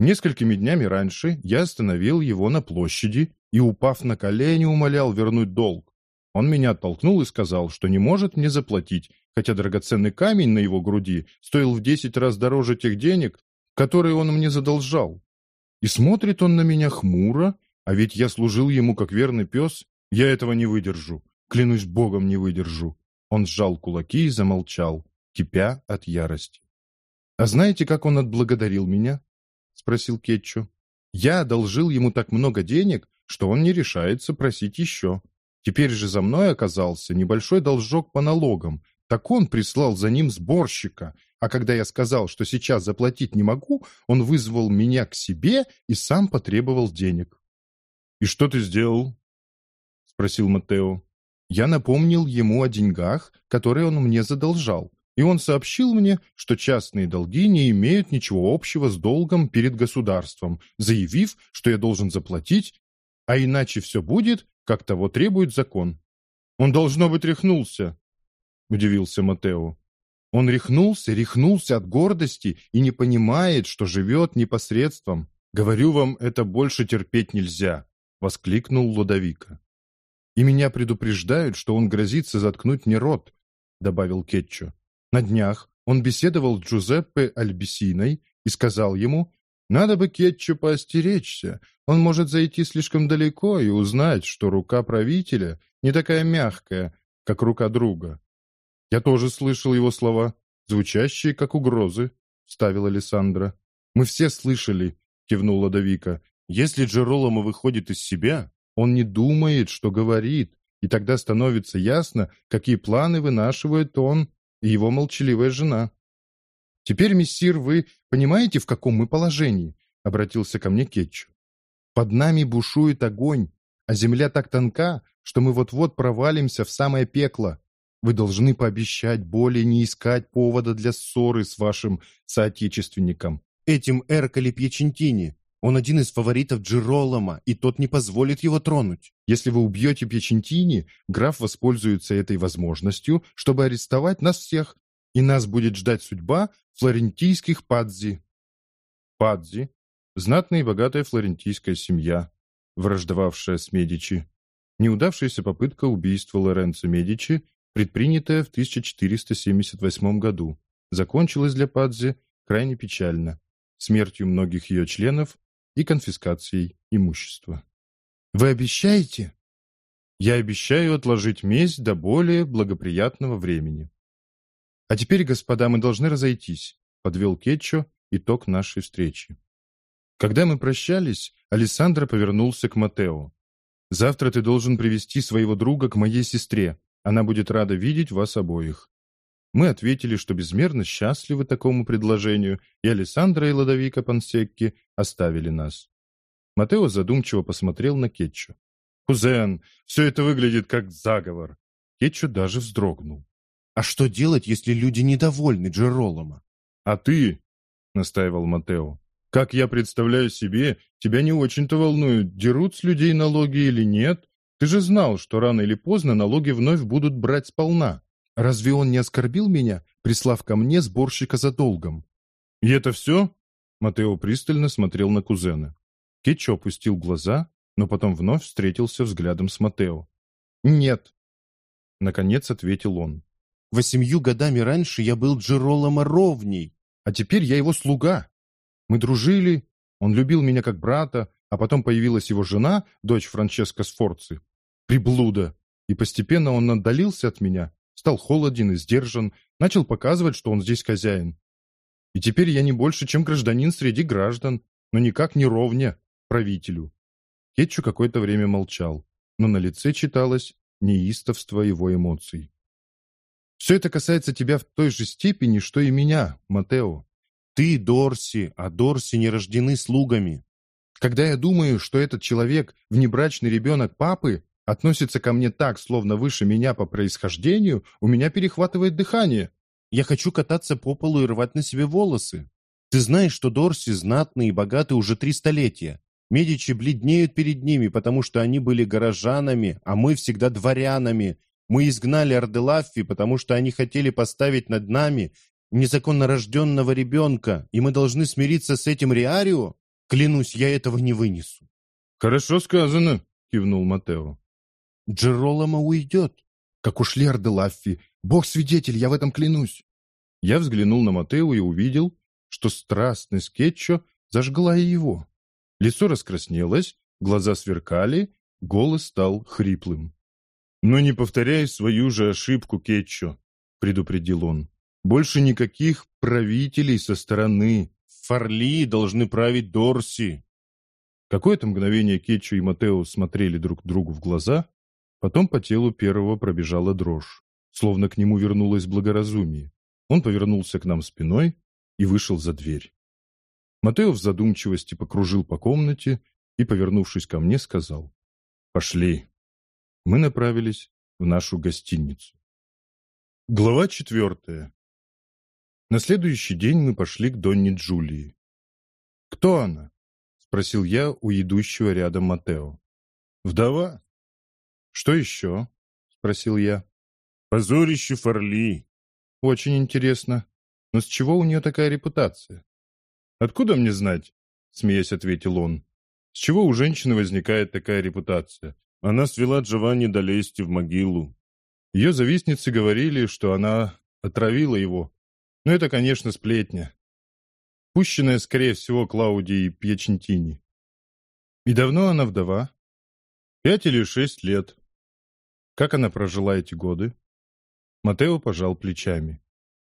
Несколькими днями раньше я остановил его на площади и, упав на колени, умолял вернуть долг. Он меня оттолкнул и сказал, что не может мне заплатить, хотя драгоценный камень на его груди стоил в десять раз дороже тех денег, которые он мне задолжал. И смотрит он на меня хмуро, а ведь я служил ему как верный пес, я этого не выдержу, клянусь богом не выдержу. Он сжал кулаки и замолчал, кипя от ярости. «А знаете, как он отблагодарил меня?» — спросил Кетчу. «Я одолжил ему так много денег, что он не решается просить еще. Теперь же за мной оказался небольшой должок по налогам, так он прислал за ним сборщика, а когда я сказал, что сейчас заплатить не могу, он вызвал меня к себе и сам потребовал денег. «И что ты сделал?» — спросил Матео. Я напомнил ему о деньгах, которые он мне задолжал, и он сообщил мне, что частные долги не имеют ничего общего с долгом перед государством, заявив, что я должен заплатить, а иначе все будет, как того требует закон. Он, должно быть, рехнулся, — удивился Матео. Он рехнулся, рехнулся от гордости и не понимает, что живет непосредством. «Говорю вам, это больше терпеть нельзя», — воскликнул Лодовика. «И меня предупреждают, что он грозится заткнуть мне рот», — добавил Кетчо. На днях он беседовал с Джузеппе Альбисиной и сказал ему, «Надо бы Кетчу поостеречься, он может зайти слишком далеко и узнать, что рука правителя не такая мягкая, как рука друга. «Я тоже слышал его слова, звучащие как угрозы», — вставила Александра. «Мы все слышали», — кивнула Давика. «Если Джероломо выходит из себя, он не думает, что говорит, и тогда становится ясно, какие планы вынашивает он и его молчаливая жена». «Теперь, мессир, вы понимаете, в каком мы положении?» — обратился ко мне Кетчу. «Под нами бушует огонь, а земля так тонка, что мы вот-вот провалимся в самое пекло. Вы должны пообещать более не искать повода для ссоры с вашим соотечественником, этим Эрколи Пьячентини. Он один из фаворитов Джеролома, и тот не позволит его тронуть. Если вы убьете Пьячентини, граф воспользуется этой возможностью, чтобы арестовать нас всех, и нас будет ждать судьба флорентийских падзи. Падзи – знатная и богатая флорентийская семья, враждовавшая с Медичи. Неудавшаяся попытка убийства Лоренцо Медичи предпринятая в 1478 году, закончилась для Падзе крайне печально, смертью многих ее членов и конфискацией имущества. «Вы обещаете?» «Я обещаю отложить месть до более благоприятного времени». «А теперь, господа, мы должны разойтись», — подвел Кетчо итог нашей встречи. Когда мы прощались, Александра повернулся к Матео. «Завтра ты должен привести своего друга к моей сестре. Она будет рада видеть вас обоих». Мы ответили, что безмерно счастливы такому предложению, и Александра и Ладовика Пансекки оставили нас. Матео задумчиво посмотрел на Кетчу. «Кузен, все это выглядит как заговор». Кетчу даже вздрогнул. «А что делать, если люди недовольны Джеролома?» «А ты?» — настаивал Матео. «Как я представляю себе, тебя не очень-то волнует, дерут с людей налоги или нет, ты же знал, что рано или поздно налоги вновь будут брать сполна. Разве он не оскорбил меня, прислав ко мне сборщика за долгом? И это все? Матео пристально смотрел на кузена. Кетчо опустил глаза, но потом вновь встретился взглядом с Матео. «Нет», — наконец ответил он. «Восемью годами раньше я был Джероломо ровней, а теперь я его слуга. Мы дружили, он любил меня как брата, а потом появилась его жена, дочь Франческо Сфорци. Приблуда! И постепенно он отдалился от меня, стал холоден и сдержан, начал показывать, что он здесь хозяин. И теперь я не больше, чем гражданин среди граждан, но никак не ровня правителю. Кетчу какое-то время молчал, но на лице читалось неистовство его эмоций. «Все это касается тебя в той же степени, что и меня, Матео. Ты Дорси, а Дорси не рождены слугами. Когда я думаю, что этот человек, внебрачный ребенок папы, относится ко мне так, словно выше меня по происхождению, у меня перехватывает дыхание. Я хочу кататься по полу и рвать на себе волосы. Ты знаешь, что Дорси знатные и богаты уже три столетия. Медичи бледнеют перед ними, потому что они были горожанами, а мы всегда дворянами. Мы изгнали Арделаффи, потому что они хотели поставить над нами незаконно рожденного ребенка, и мы должны смириться с этим Риарио? Клянусь, я этого не вынесу. Хорошо сказано, кивнул Матео. Джероломо уйдет, как ушли Арделаффи. Бог свидетель, я в этом клянусь. Я взглянул на Матео и увидел, что страстность Кетчо зажгла и его. Лицо раскраснелось, глаза сверкали, голос стал хриплым. «Но не повторяй свою же ошибку, Кетчо», — предупредил он. «Больше никаких правителей со стороны. Фарли должны править Дорси». Какое-то мгновение Кетчо и Матео смотрели друг другу в глаза, потом по телу первого пробежала дрожь, словно к нему вернулось благоразумие. Он повернулся к нам спиной и вышел за дверь. Матео в задумчивости покружил по комнате и, повернувшись ко мне, сказал «Пошли». Мы направились в нашу гостиницу. Глава четвертая. На следующий день мы пошли к Донне Джулии. «Кто она?» — спросил я у идущего рядом Матео. «Вдова». «Что еще?» — спросил я. «Позорище Фарли». «Очень интересно. Но с чего у нее такая репутация?» «Откуда мне знать?» — смеясь ответил он. «С чего у женщины возникает такая репутация? Она свела Джованни до лести в могилу. Ее завистницы говорили, что она отравила его. Но это, конечно, сплетня. Пущенная, скорее всего, Клаудией Пьячентини. И давно она вдова? Пять или шесть лет. Как она прожила эти годы? Матео пожал плечами.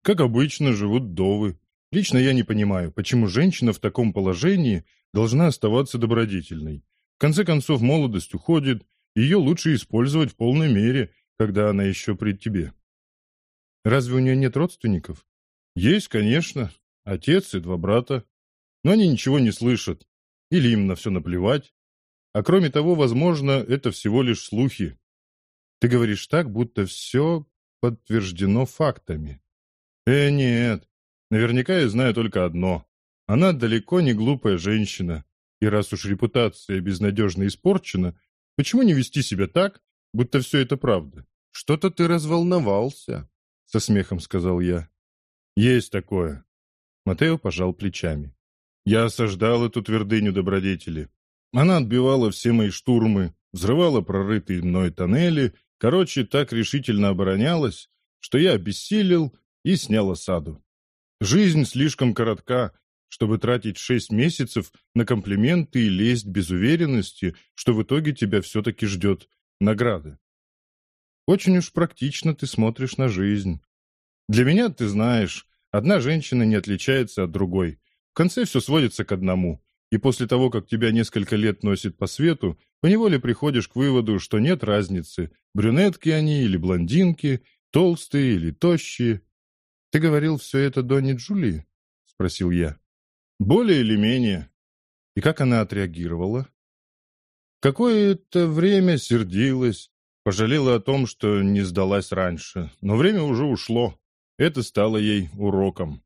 Как обычно, живут вдовы. Лично я не понимаю, почему женщина в таком положении должна оставаться добродетельной. В конце концов, молодость уходит, ее лучше использовать в полной мере, когда она еще при тебе. Разве у нее нет родственников? Есть, конечно, отец и два брата. Но они ничего не слышат. Или им на все наплевать. А кроме того, возможно, это всего лишь слухи. Ты говоришь так, будто все подтверждено фактами. Э, нет, Наверняка я знаю только одно. Она далеко не глупая женщина. И раз уж репутация безнадежно испорчена, почему не вести себя так, будто все это правда? Что-то ты разволновался, со смехом сказал я. Есть такое. Матео пожал плечами. Я осаждал эту твердыню добродетели. Она отбивала все мои штурмы, взрывала прорытые мной тоннели, короче, так решительно оборонялась, что я обессилел и снял осаду. Жизнь слишком коротка, чтобы тратить шесть месяцев на комплименты и лесть без уверенности, что в итоге тебя все-таки ждет награда. Очень уж практично ты смотришь на жизнь. Для меня, ты знаешь, одна женщина не отличается от другой. В конце все сводится к одному. И после того, как тебя несколько лет носит по свету, поневоле приходишь к выводу, что нет разницы, брюнетки они или блондинки, толстые или тощие. «Ты говорил все это Донни Джули?» — спросил я. «Более или менее». «И как она отреагировала?» Какое-то время сердилась, пожалела о том, что не сдалась раньше, но время уже ушло. Это стало ей уроком.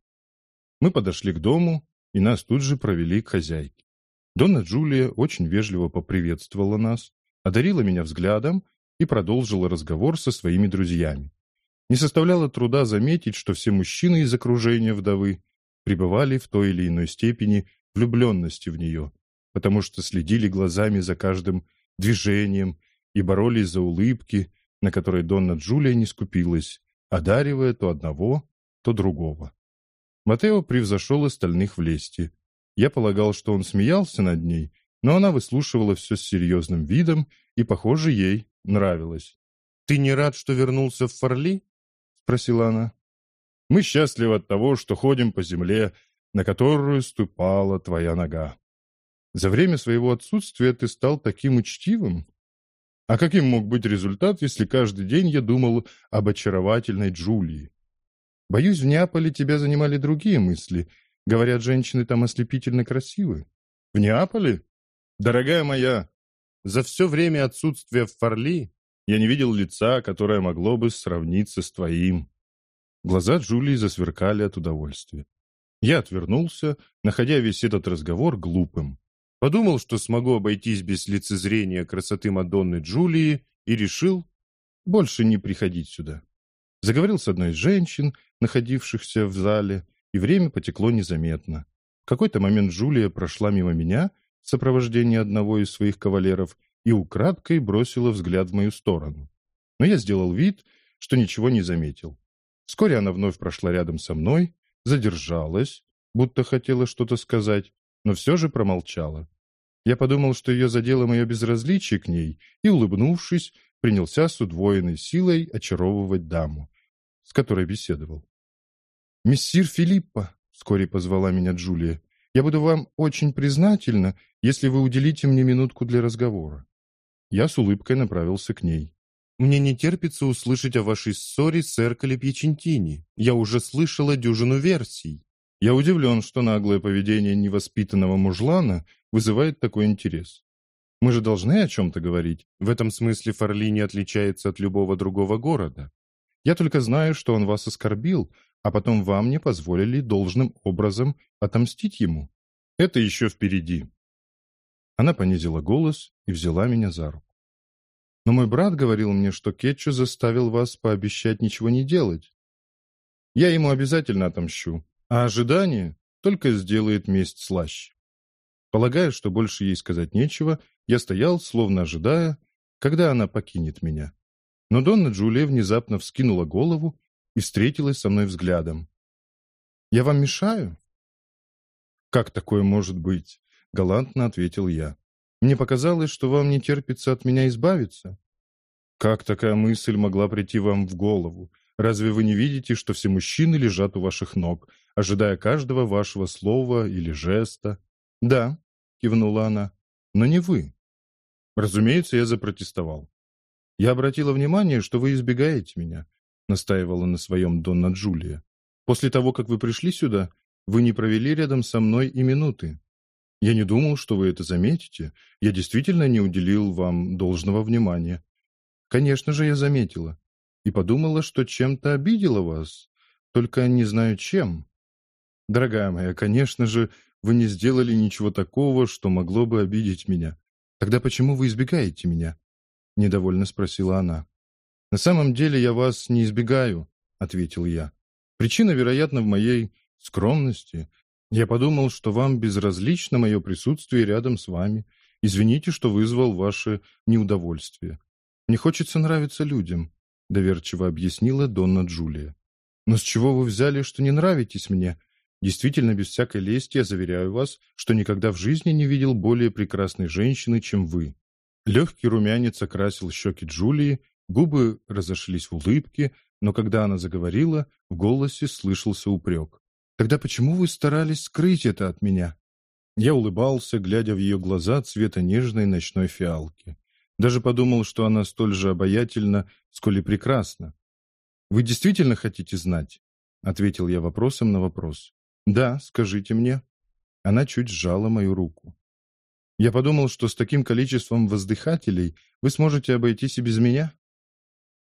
Мы подошли к дому, и нас тут же провели к хозяйке. Донна Джулия очень вежливо поприветствовала нас, одарила меня взглядом и продолжила разговор со своими друзьями. Не составляло труда заметить, что все мужчины из окружения вдовы пребывали в той или иной степени влюбленности в нее, потому что следили глазами за каждым движением и боролись за улыбки, на которые Донна Джулия не скупилась, одаривая то одного, то другого. Матео превзошел остальных в лести. Я полагал, что он смеялся над ней, но она выслушивала все с серьезным видом, и, похоже, ей нравилось. «Ты не рад, что вернулся в Фарли?» спросила она. «Мы счастливы от того, что ходим по земле, на которую ступала твоя нога. За время своего отсутствия ты стал таким учтивым. А каким мог быть результат, если каждый день я думал об очаровательной Джулии? Боюсь, в Неаполе тебя занимали другие мысли. Говорят, женщины там ослепительно красивы. В Неаполе? Дорогая моя, за все время отсутствия в Фарли я не видел лица, которое могло бы сравниться с твоим». Глаза Джулии засверкали от удовольствия. Я отвернулся, находя весь этот разговор глупым. Подумал, что смогу обойтись без лицезрения красоты Мадонны Джулии и решил больше не приходить сюда. Заговорил с одной из женщин, находившихся в зале, и время потекло незаметно. В какой-то момент Джулия прошла мимо меня в сопровождении одного из своих кавалеров и украдкой бросила взгляд в мою сторону. Но я сделал вид, что ничего не заметил. Вскоре она вновь прошла рядом со мной, задержалась, будто хотела что-то сказать, но все же промолчала. Я подумал, что ее задело мое безразличие к ней, и, улыбнувшись, принялся с удвоенной силой очаровывать даму, с которой беседовал. «Мессир Филиппо», — вскоре позвала меня Джулия, «я буду вам очень признательна, если вы уделите мне минутку для разговора». Я с улыбкой направился к ней. «Мне не терпится услышать о вашей ссоре с Эрколе Пьячентини. Я уже слышала дюжину версий». Я удивлен, что наглое поведение невоспитанного мужлана вызывает такой интерес. Мы же должны о чем-то говорить. В этом смысле Фарли не отличается от любого другого города. Я только знаю, что он вас оскорбил, а потом вам не позволили должным образом отомстить ему. Это еще впереди». Она понизила голос и взяла меня за руку. «Но мой брат говорил мне, что Кетчу заставил вас пообещать ничего не делать. Я ему обязательно отомщу, а ожидание только сделает месть слаще». Полагая, что больше ей сказать нечего, я стоял, словно ожидая, когда она покинет меня. Но Донна Джулия внезапно вскинула голову и встретилась со мной взглядом. «Я вам мешаю?» «Как такое может быть?» — галантно ответил я. «Мне показалось, что вам не терпится от меня избавиться». «Как такая мысль могла прийти вам в голову? Разве вы не видите, что все мужчины лежат у ваших ног, ожидая каждого вашего слова или жеста?» «Да», — кивнула она, — «но не вы. Разумеется, я запротестовал. «Я обратила внимание, что вы избегаете меня», — настаивала на своем Донна Джулия. «После того, как вы пришли сюда, вы не провели рядом со мной и минуты. Я не думал, что вы это заметите. Я действительно не уделил вам должного внимания. Конечно же, я заметила. И подумала, что чем-то обидела вас. Только не знаю, чем. Дорогая моя, конечно же, вы не сделали ничего такого, что могло бы обидеть меня. «Тогда почему вы избегаете меня?» — недовольно спросила она. «На самом деле я вас не избегаю», — ответил я. «Причина, вероятно, в моей скромности. Я подумал, что вам безразлично мое присутствие рядом с вами. Извините, что вызвал ваше неудовольствие. Мне хочется нравиться людям», — доверчиво объяснила Донна Джулия. «Но с чего вы взяли, что не нравитесь мне?» Действительно, без всякой лести я заверяю вас, что никогда в жизни не видел более прекрасной женщины, чем вы. Легкий румянец окрасил щеки Джулии, губы разошлись в улыбке, но когда она заговорила, в голосе слышался упрек. «Тогда почему вы старались скрыть это от меня?» Я улыбался, глядя в ее глаза цвета нежной ночной фиалки. Даже подумал, что она столь же обаятельна, сколь и прекрасна. «Вы действительно хотите знать?» — ответил я вопросом на вопрос. «Да, скажите мне». Она чуть сжала мою руку. «Я подумал, что с таким количеством воздыхателей вы сможете обойтись и без меня».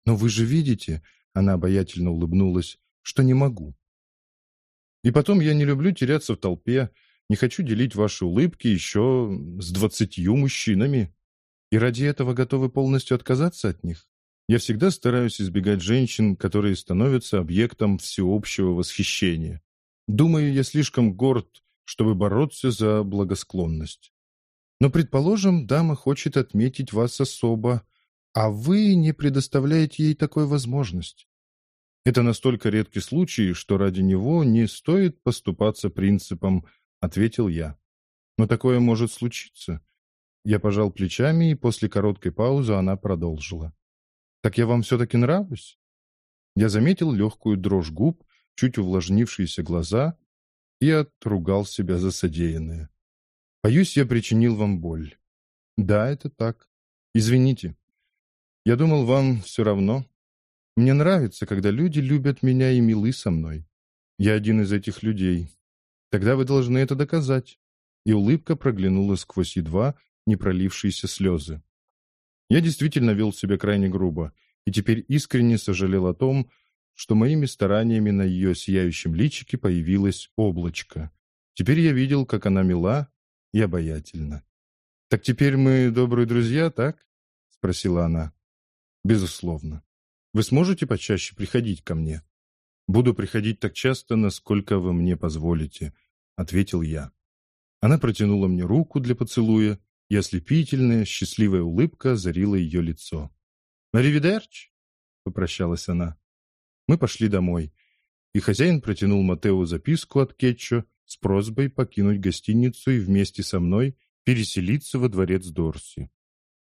«Но вы же видите», — она обаятельно улыбнулась, — «что не могу». «И потом я не люблю теряться в толпе, не хочу делить ваши улыбки еще с двадцатью мужчинами. И ради этого готовы полностью отказаться от них. Я всегда стараюсь избегать женщин, которые становятся объектом всеобщего восхищения. Думаю, я слишком горд, чтобы бороться за благосклонность. Но, предположим, дама хочет отметить вас особо, а вы не предоставляете ей такой возможность. Это настолько редкий случай, что ради него не стоит поступаться принципом, ответил я. Но такое может случиться. Я пожал плечами, и после короткой паузы она продолжила. «Так я вам все-таки нравлюсь?» Я заметил легкую дрожь губ, чуть увлажнившиеся глаза и отругал себя за содеянное. Боюсь, я причинил вам боль. Да, это так. Извините. Я думал, вам все равно. Мне нравится, когда люди любят меня и милы со мной. Я один из этих людей. Тогда вы должны это доказать. И улыбка проглянула сквозь едва не пролившиеся слезы. Я действительно вел себя крайне грубо, и теперь искренне сожалел о том, что моими стараниями на ее сияющем личике появилось облачко. Теперь я видел, как она мила и обаятельна. «Так теперь мы добрые друзья, так?» — спросила она. «Безусловно. Вы сможете почаще приходить ко мне?» «Буду приходить так часто, насколько вы мне позволите», — ответил я. Она протянула мне руку для поцелуя, и ослепительная, счастливая улыбка озарила ее лицо. «Аривидерчи!» — попрощалась она. Мы пошли домой, и хозяин протянул Матео записку от Кетчо с просьбой покинуть гостиницу и вместе со мной переселиться во дворец Дорси.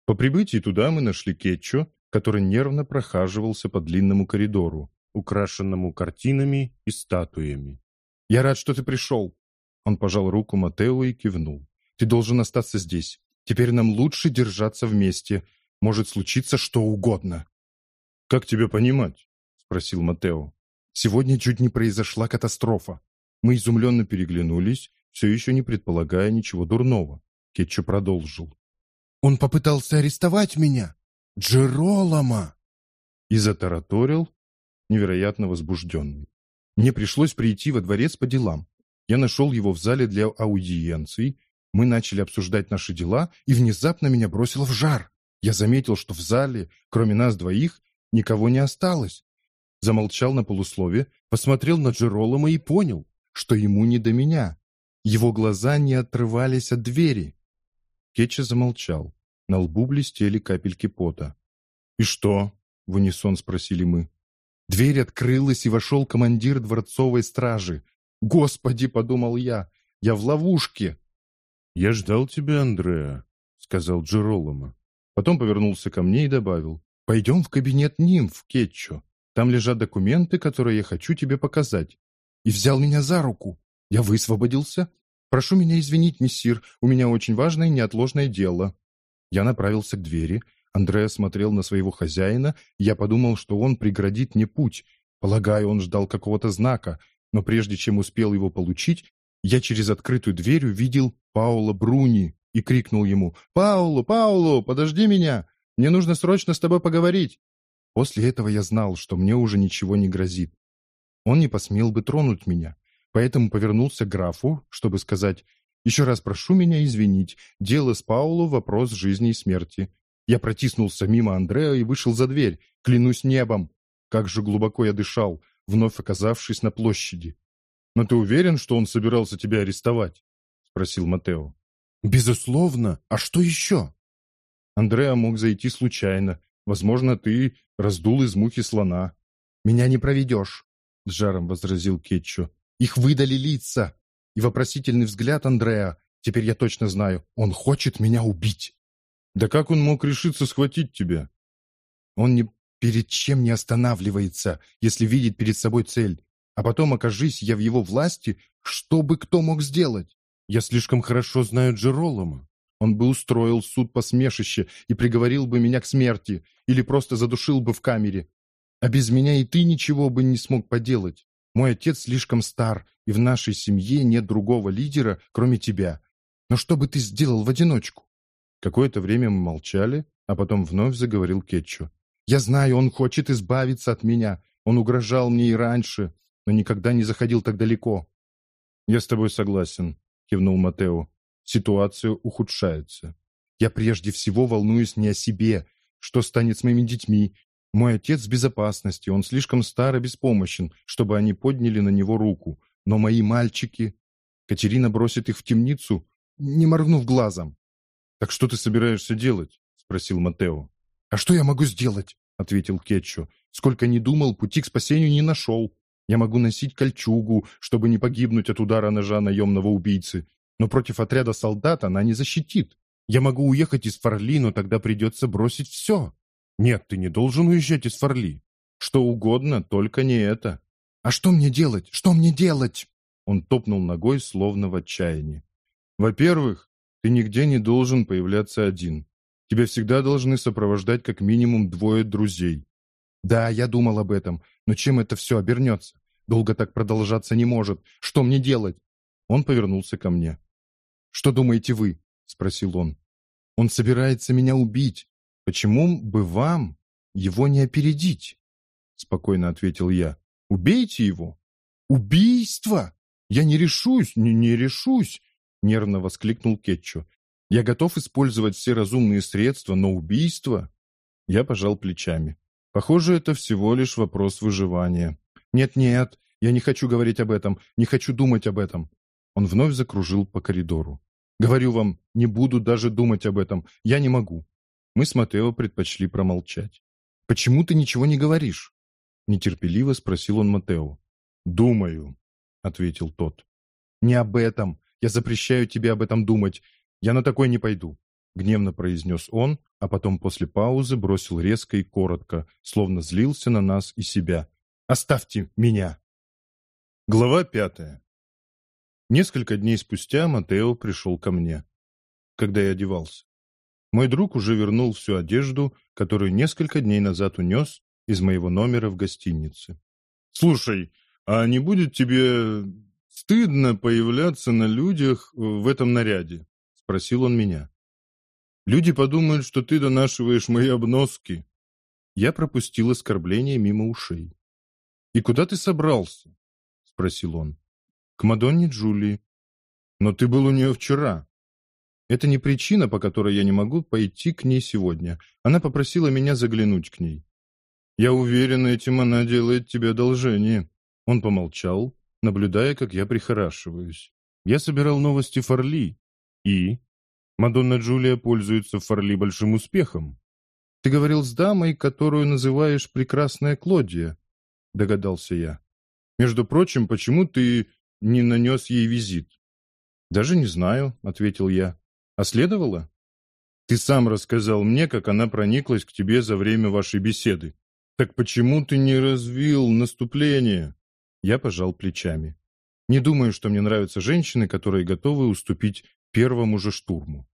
По прибытии туда мы нашли Кетчо, который нервно прохаживался по длинному коридору, украшенному картинами и статуями. «Я рад, что ты пришел!» Он пожал руку Матео и кивнул. «Ты должен остаться здесь. Теперь нам лучше держаться вместе. Может случиться что угодно». «Как тебя понимать?» — спросил Матео. «Сегодня чуть не произошла катастрофа. Мы изумленно переглянулись, все еще не предполагая ничего дурного. Кетчу продолжил. «Он попытался арестовать меня! Джеролома!» И затараторил, невероятно возбужденный. Мне пришлось прийти во дворец по делам. Я нашел его в зале для аудиенций. Мы начали обсуждать наши дела, и внезапно меня бросило в жар. Я заметил, что в зале, кроме нас двоих, никого не осталось. Замолчал на полуслове, посмотрел на Джеролома и понял, что ему не до меня. Его глаза не отрывались от двери. Кетча замолчал. На лбу блестели капельки пота. «И что?» — в унисон спросили мы. Дверь открылась, и вошел командир дворцовой стражи. «Господи!» — подумал я. «Я в ловушке!» «Я ждал тебя, Андреа», — сказал Джеролома. Потом повернулся ко мне и добавил. «Пойдем в кабинет нимф, Кетчо. Там лежат документы, которые я хочу тебе показать». И взял меня за руку. Я высвободился. «Прошу меня извинить, мессир, у меня очень важное и неотложное дело». Я направился к двери. Андреа смотрел на своего хозяина, я подумал, что он преградит мне путь. Полагаю, он ждал какого-то знака, но прежде чем успел его получить, я через открытую дверь увидел Паула Бруни и крикнул ему «Паулу, Паулу, подожди меня! Мне нужно срочно с тобой поговорить!» После этого я знал, что мне уже ничего не грозит. Он не посмел бы тронуть меня, поэтому повернулся к графу, чтобы сказать «Еще раз прошу меня извинить, дело с Пауло – вопрос жизни и смерти». Я протиснулся мимо Андреа и вышел за дверь, клянусь небом. Как же глубоко я дышал, вновь оказавшись на площади. «Но ты уверен, что он собирался тебя арестовать?» – спросил Матео. «Безусловно. А что еще?» Андреа мог зайти случайно. Возможно, ты раздул из мухи слона. «Меня не проведешь», — с жаром возразил Кетчо. «Их выдали лица!» И вопросительный взгляд Андреа. «Теперь я точно знаю, он хочет меня убить!» «Да как он мог решиться схватить тебя?» «Он ни перед чем не останавливается, если видит перед собой цель. А потом, окажись я в его власти, что бы кто мог сделать? Я слишком хорошо знаю Джеролома. Он бы устроил суд посмешище и приговорил бы меня к смерти, или просто задушил бы в камере. А без меня и ты ничего бы не смог поделать. Мой отец слишком стар, и в нашей семье нет другого лидера, кроме тебя. Но что бы ты сделал в одиночку?» Какое-то время мы молчали, а потом вновь заговорил Кетчу. «Я знаю, он хочет избавиться от меня. Он угрожал мне и раньше, но никогда не заходил так далеко». «Я с тобой согласен», — кивнул Матео. «Ситуация ухудшается. Я прежде всего волнуюсь не о себе, что станет с моими детьми, мой отец в безопасности, он слишком стар и беспомощен, чтобы они подняли на него руку. Но мои мальчики... Катерина бросит их в темницу, не моргнув глазом. «Так что ты собираешься делать?» — спросил Матео. «А что я могу сделать?» — ответил Кетчо. «Сколько ни думал, пути к спасению не нашел. Я могу носить кольчугу, чтобы не погибнуть от удара ножа наемного убийцы. Но против отряда солдат она не защитит. Я могу уехать из Фарли, но тогда придется бросить все. Нет, ты не должен уезжать из Фарли. Что угодно, только не это. А что мне делать? Что мне делать? Он топнул ногой, словно в отчаянии. Во-первых, ты нигде не должен появляться один. Тебя всегда должны сопровождать как минимум двое друзей. Да, я думал об этом, но чем это все обернется? Долго так продолжаться не может. Что мне делать? Он повернулся ко мне. «Что думаете вы?» — спросил он. «Он собирается меня убить. «Почему бы вам его не опередить?» — спокойно ответил я. «Убейте его!» «Убийство! Я не решусь, не, не решусь!» — нервно воскликнул Кетчу. «Я готов использовать все разумные средства, но убийство...» Я пожал плечами. «Похоже, это всего лишь вопрос выживания». «Нет-нет, я не хочу говорить об этом, не хочу думать об этом». Он вновь закружил по коридору. «Говорю вам, не буду даже думать об этом. Я не могу. Мы с Матео предпочли промолчать. «Почему ты ничего не говоришь?» Нетерпеливо спросил он Матео. «Думаю», — ответил тот. «Не об этом. Я запрещаю тебе об этом думать. Я на такое не пойду. — гневно произнес он, а потом после паузы бросил резко и коротко, словно злился на нас и себя. «Оставьте меня!» Глава пятая. Несколько дней спустя Матео пришел ко мне, когда я одевался. Мой друг уже вернул всю одежду, которую несколько дней назад унес из моего номера в гостинице. «Слушай, а не будет тебе стыдно появляться на людях в этом наряде?» — спросил он меня. «Люди подумают, что ты донашиваешь мои обноски». Я пропустил оскорбление мимо ушей. «И куда ты собрался?» — спросил он. «К Мадонне Джулии». «Но ты был у нее вчера». Это не причина, по которой я не могу пойти к ней сегодня. Она попросила меня заглянуть к ней. Я уверен, этим она делает тебе одолжение. Он помолчал, наблюдая, как я прихорашиваюсь. Я собирал новости Фарли. И? Мадонна Джулия пользуется Фарли большим успехом. Ты говорил с дамой, которую называешь прекрасная Клодия, догадался я. Между прочим, почему ты не нанес ей визит? Даже не знаю, ответил я. А следовало? Ты сам рассказал мне, как она прониклась к тебе за время вашей беседы. Так почему ты не развил наступление? Я пожал плечами. Не думаю, что мне нравятся женщины, которые готовы уступить первому же штурму.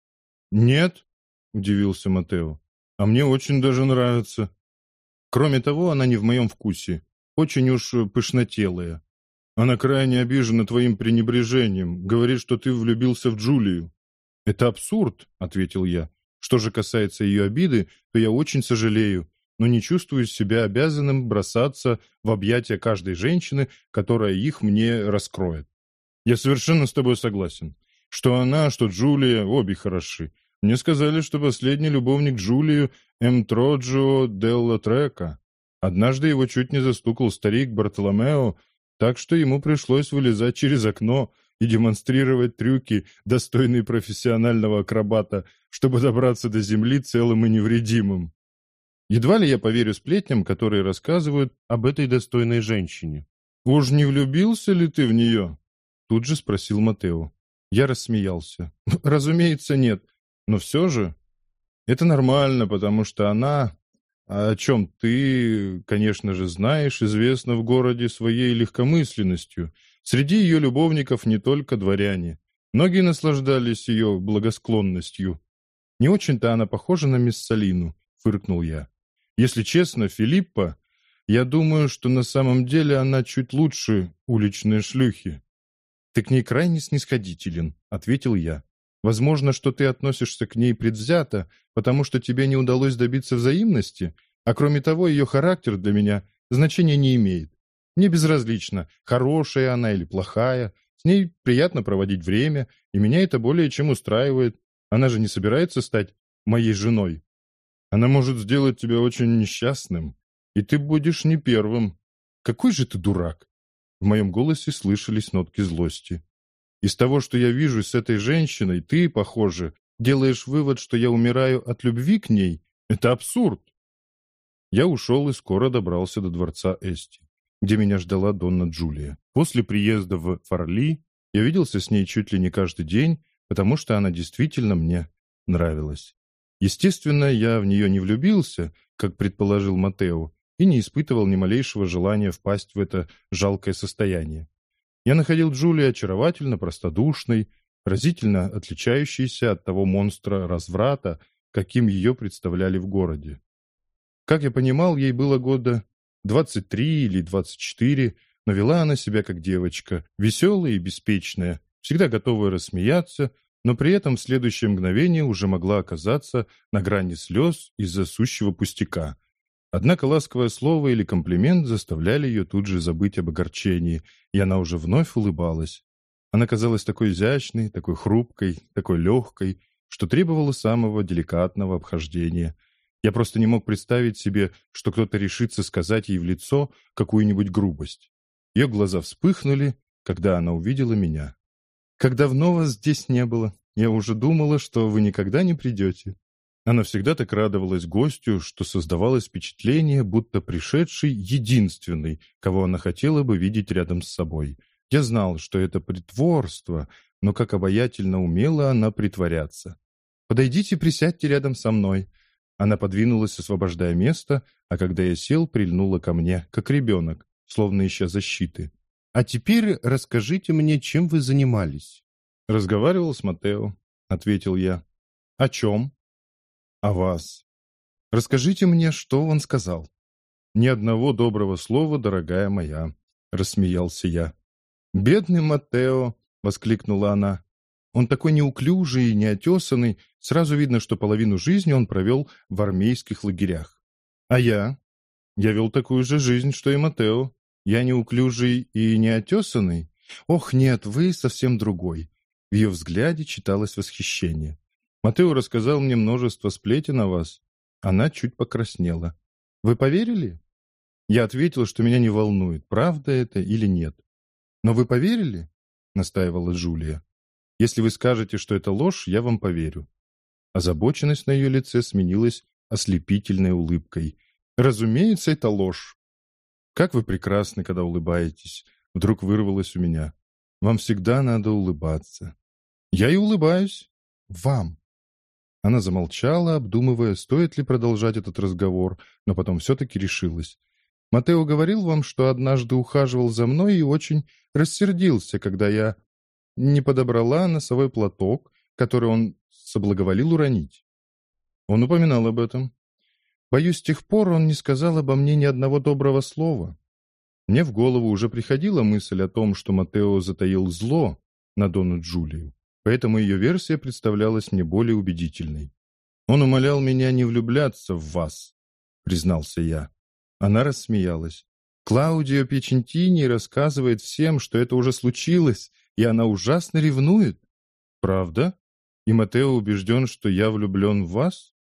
Нет, удивился Матео. А мне очень даже нравится. Кроме того, она не в моем вкусе. Очень уж пышнотелая. Она крайне обижена твоим пренебрежением. Говорит, что ты влюбился в Джулию. «Это абсурд», — ответил я. «Что же касается ее обиды, то я очень сожалею, но не чувствую себя обязанным бросаться в объятия каждой женщины, которая их мне раскроет. Я совершенно с тобой согласен. Что она, что Джулия, обе хороши. Мне сказали, что последний любовник Джулию Эмтроджо Делла Трека. Однажды его чуть не застукал старик Бартоломео, так что ему пришлось вылезать через окно, и демонстрировать трюки, достойные профессионального акробата, чтобы добраться до земли целым и невредимым. Едва ли я поверю сплетням, которые рассказывают об этой достойной женщине. «Уж не влюбился ли ты в нее?» Тут же спросил Матео. Я рассмеялся. «Разумеется, нет. Но все же...» «Это нормально, потому что она, о чем ты, конечно же, знаешь, известна в городе своей легкомысленностью, Среди ее любовников не только дворяне. Многие наслаждались ее благосклонностью. Не очень-то она похожа на мисс Салину, фыркнул я. Если честно, Филиппа, я думаю, что на самом деле она чуть лучше уличной шлюхи. Ты к ней крайне снисходителен, ответил я. Возможно, что ты относишься к ней предвзято, потому что тебе не удалось добиться взаимности, а кроме того, ее характер для меня значения не имеет. Мне безразлично, хорошая она или плохая. С ней приятно проводить время, и меня это более чем устраивает. Она же не собирается стать моей женой. Она может сделать тебя очень несчастным, и ты будешь не первым. Какой же ты дурак!» В моем голосе слышались нотки злости. «Из того, что я вижу с этой женщиной, ты, похоже, делаешь вывод, что я умираю от любви к ней? Это абсурд!» Я ушел и скоро добрался до дворца Эсти где меня ждала Донна Джулия. После приезда в Фарли я виделся с ней чуть ли не каждый день, потому что она действительно мне нравилась. Естественно, я в нее не влюбился, как предположил Матео, и не испытывал ни малейшего желания впасть в это жалкое состояние. Я находил Джулию очаровательно простодушной, разительно отличающейся от того монстра разврата, каким ее представляли в городе. Как я понимал, ей было года 23 или 24, но вела она себя как девочка, веселая и беспечная, всегда готовая рассмеяться, но при этом в следующее мгновение уже могла оказаться на грани слез из-за сущего пустяка. Однако ласковое слово или комплимент заставляли ее тут же забыть об огорчении, и она уже вновь улыбалась. Она казалась такой изящной, такой хрупкой, такой легкой, что требовала самого деликатного обхождения – я просто не мог представить себе, что кто-то решится сказать ей в лицо какую-нибудь грубость. Ее глаза вспыхнули, когда она увидела меня. «Как давно вас здесь не было? Я уже думала, что вы никогда не придете». Она всегда так радовалась гостю, что создавалось впечатление, будто пришедший единственный, кого она хотела бы видеть рядом с собой. Я знал, что это притворство, но как обаятельно умела она притворяться. Подойдите, присядьте рядом со мной». Она подвинулась, освобождая место, а когда я сел, прильнула ко мне, как ребенок, словно ища защиты. «А теперь расскажите мне, чем вы занимались?» «Разговаривал с Матео», — ответил я. «О чем?» «О вас. Расскажите мне, что он сказал». «Ни одного доброго слова, дорогая моя», — рассмеялся я. «Бедный Матео!» — воскликнула она. «Он такой неуклюжий и неотесанный, сразу видно, что половину жизни он провел в армейских лагерях. А я? Я вел такую же жизнь, что и Матео. Я неуклюжий и неотесанный? Ох, нет, вы совсем другой». В ее взгляде читалось восхищение. «Матео рассказал мне множество сплетен о вас». Она чуть покраснела. «Вы поверили?» Я ответил, что меня не волнует, правда это или нет. «Но вы поверили?» — настаивала Джулия. «Если вы скажете, что это ложь, я вам поверю». Озабоченность на ее лице сменилась ослепительной улыбкой. «Разумеется, это ложь». «Как вы прекрасны, когда улыбаетесь!» Вдруг вырвалось у меня. «Вам всегда надо улыбаться». «Я и улыбаюсь. Вам». Она замолчала, обдумывая, стоит ли продолжать этот разговор, но потом все-таки решилась. Матео говорил вам, что однажды ухаживал за мной и очень рассердился, когда я не подобрала носовой платок, который он соблаговолил уронить. Он упоминал об этом. Боюсь, с тех пор он не сказал обо мне ни одного доброго слова. Мне в голову уже приходила мысль о том, что Матео затаил зло на Дону Джулию, поэтому ее версия представлялась мне более убедительной. «Он умолял меня не влюбляться в вас», — признался я. Она рассмеялась. Клаудио Печентини рассказывает всем, что это уже случилось, и она ужасно ревнует. Правда? И Матео убежден, что я влюблен в вас?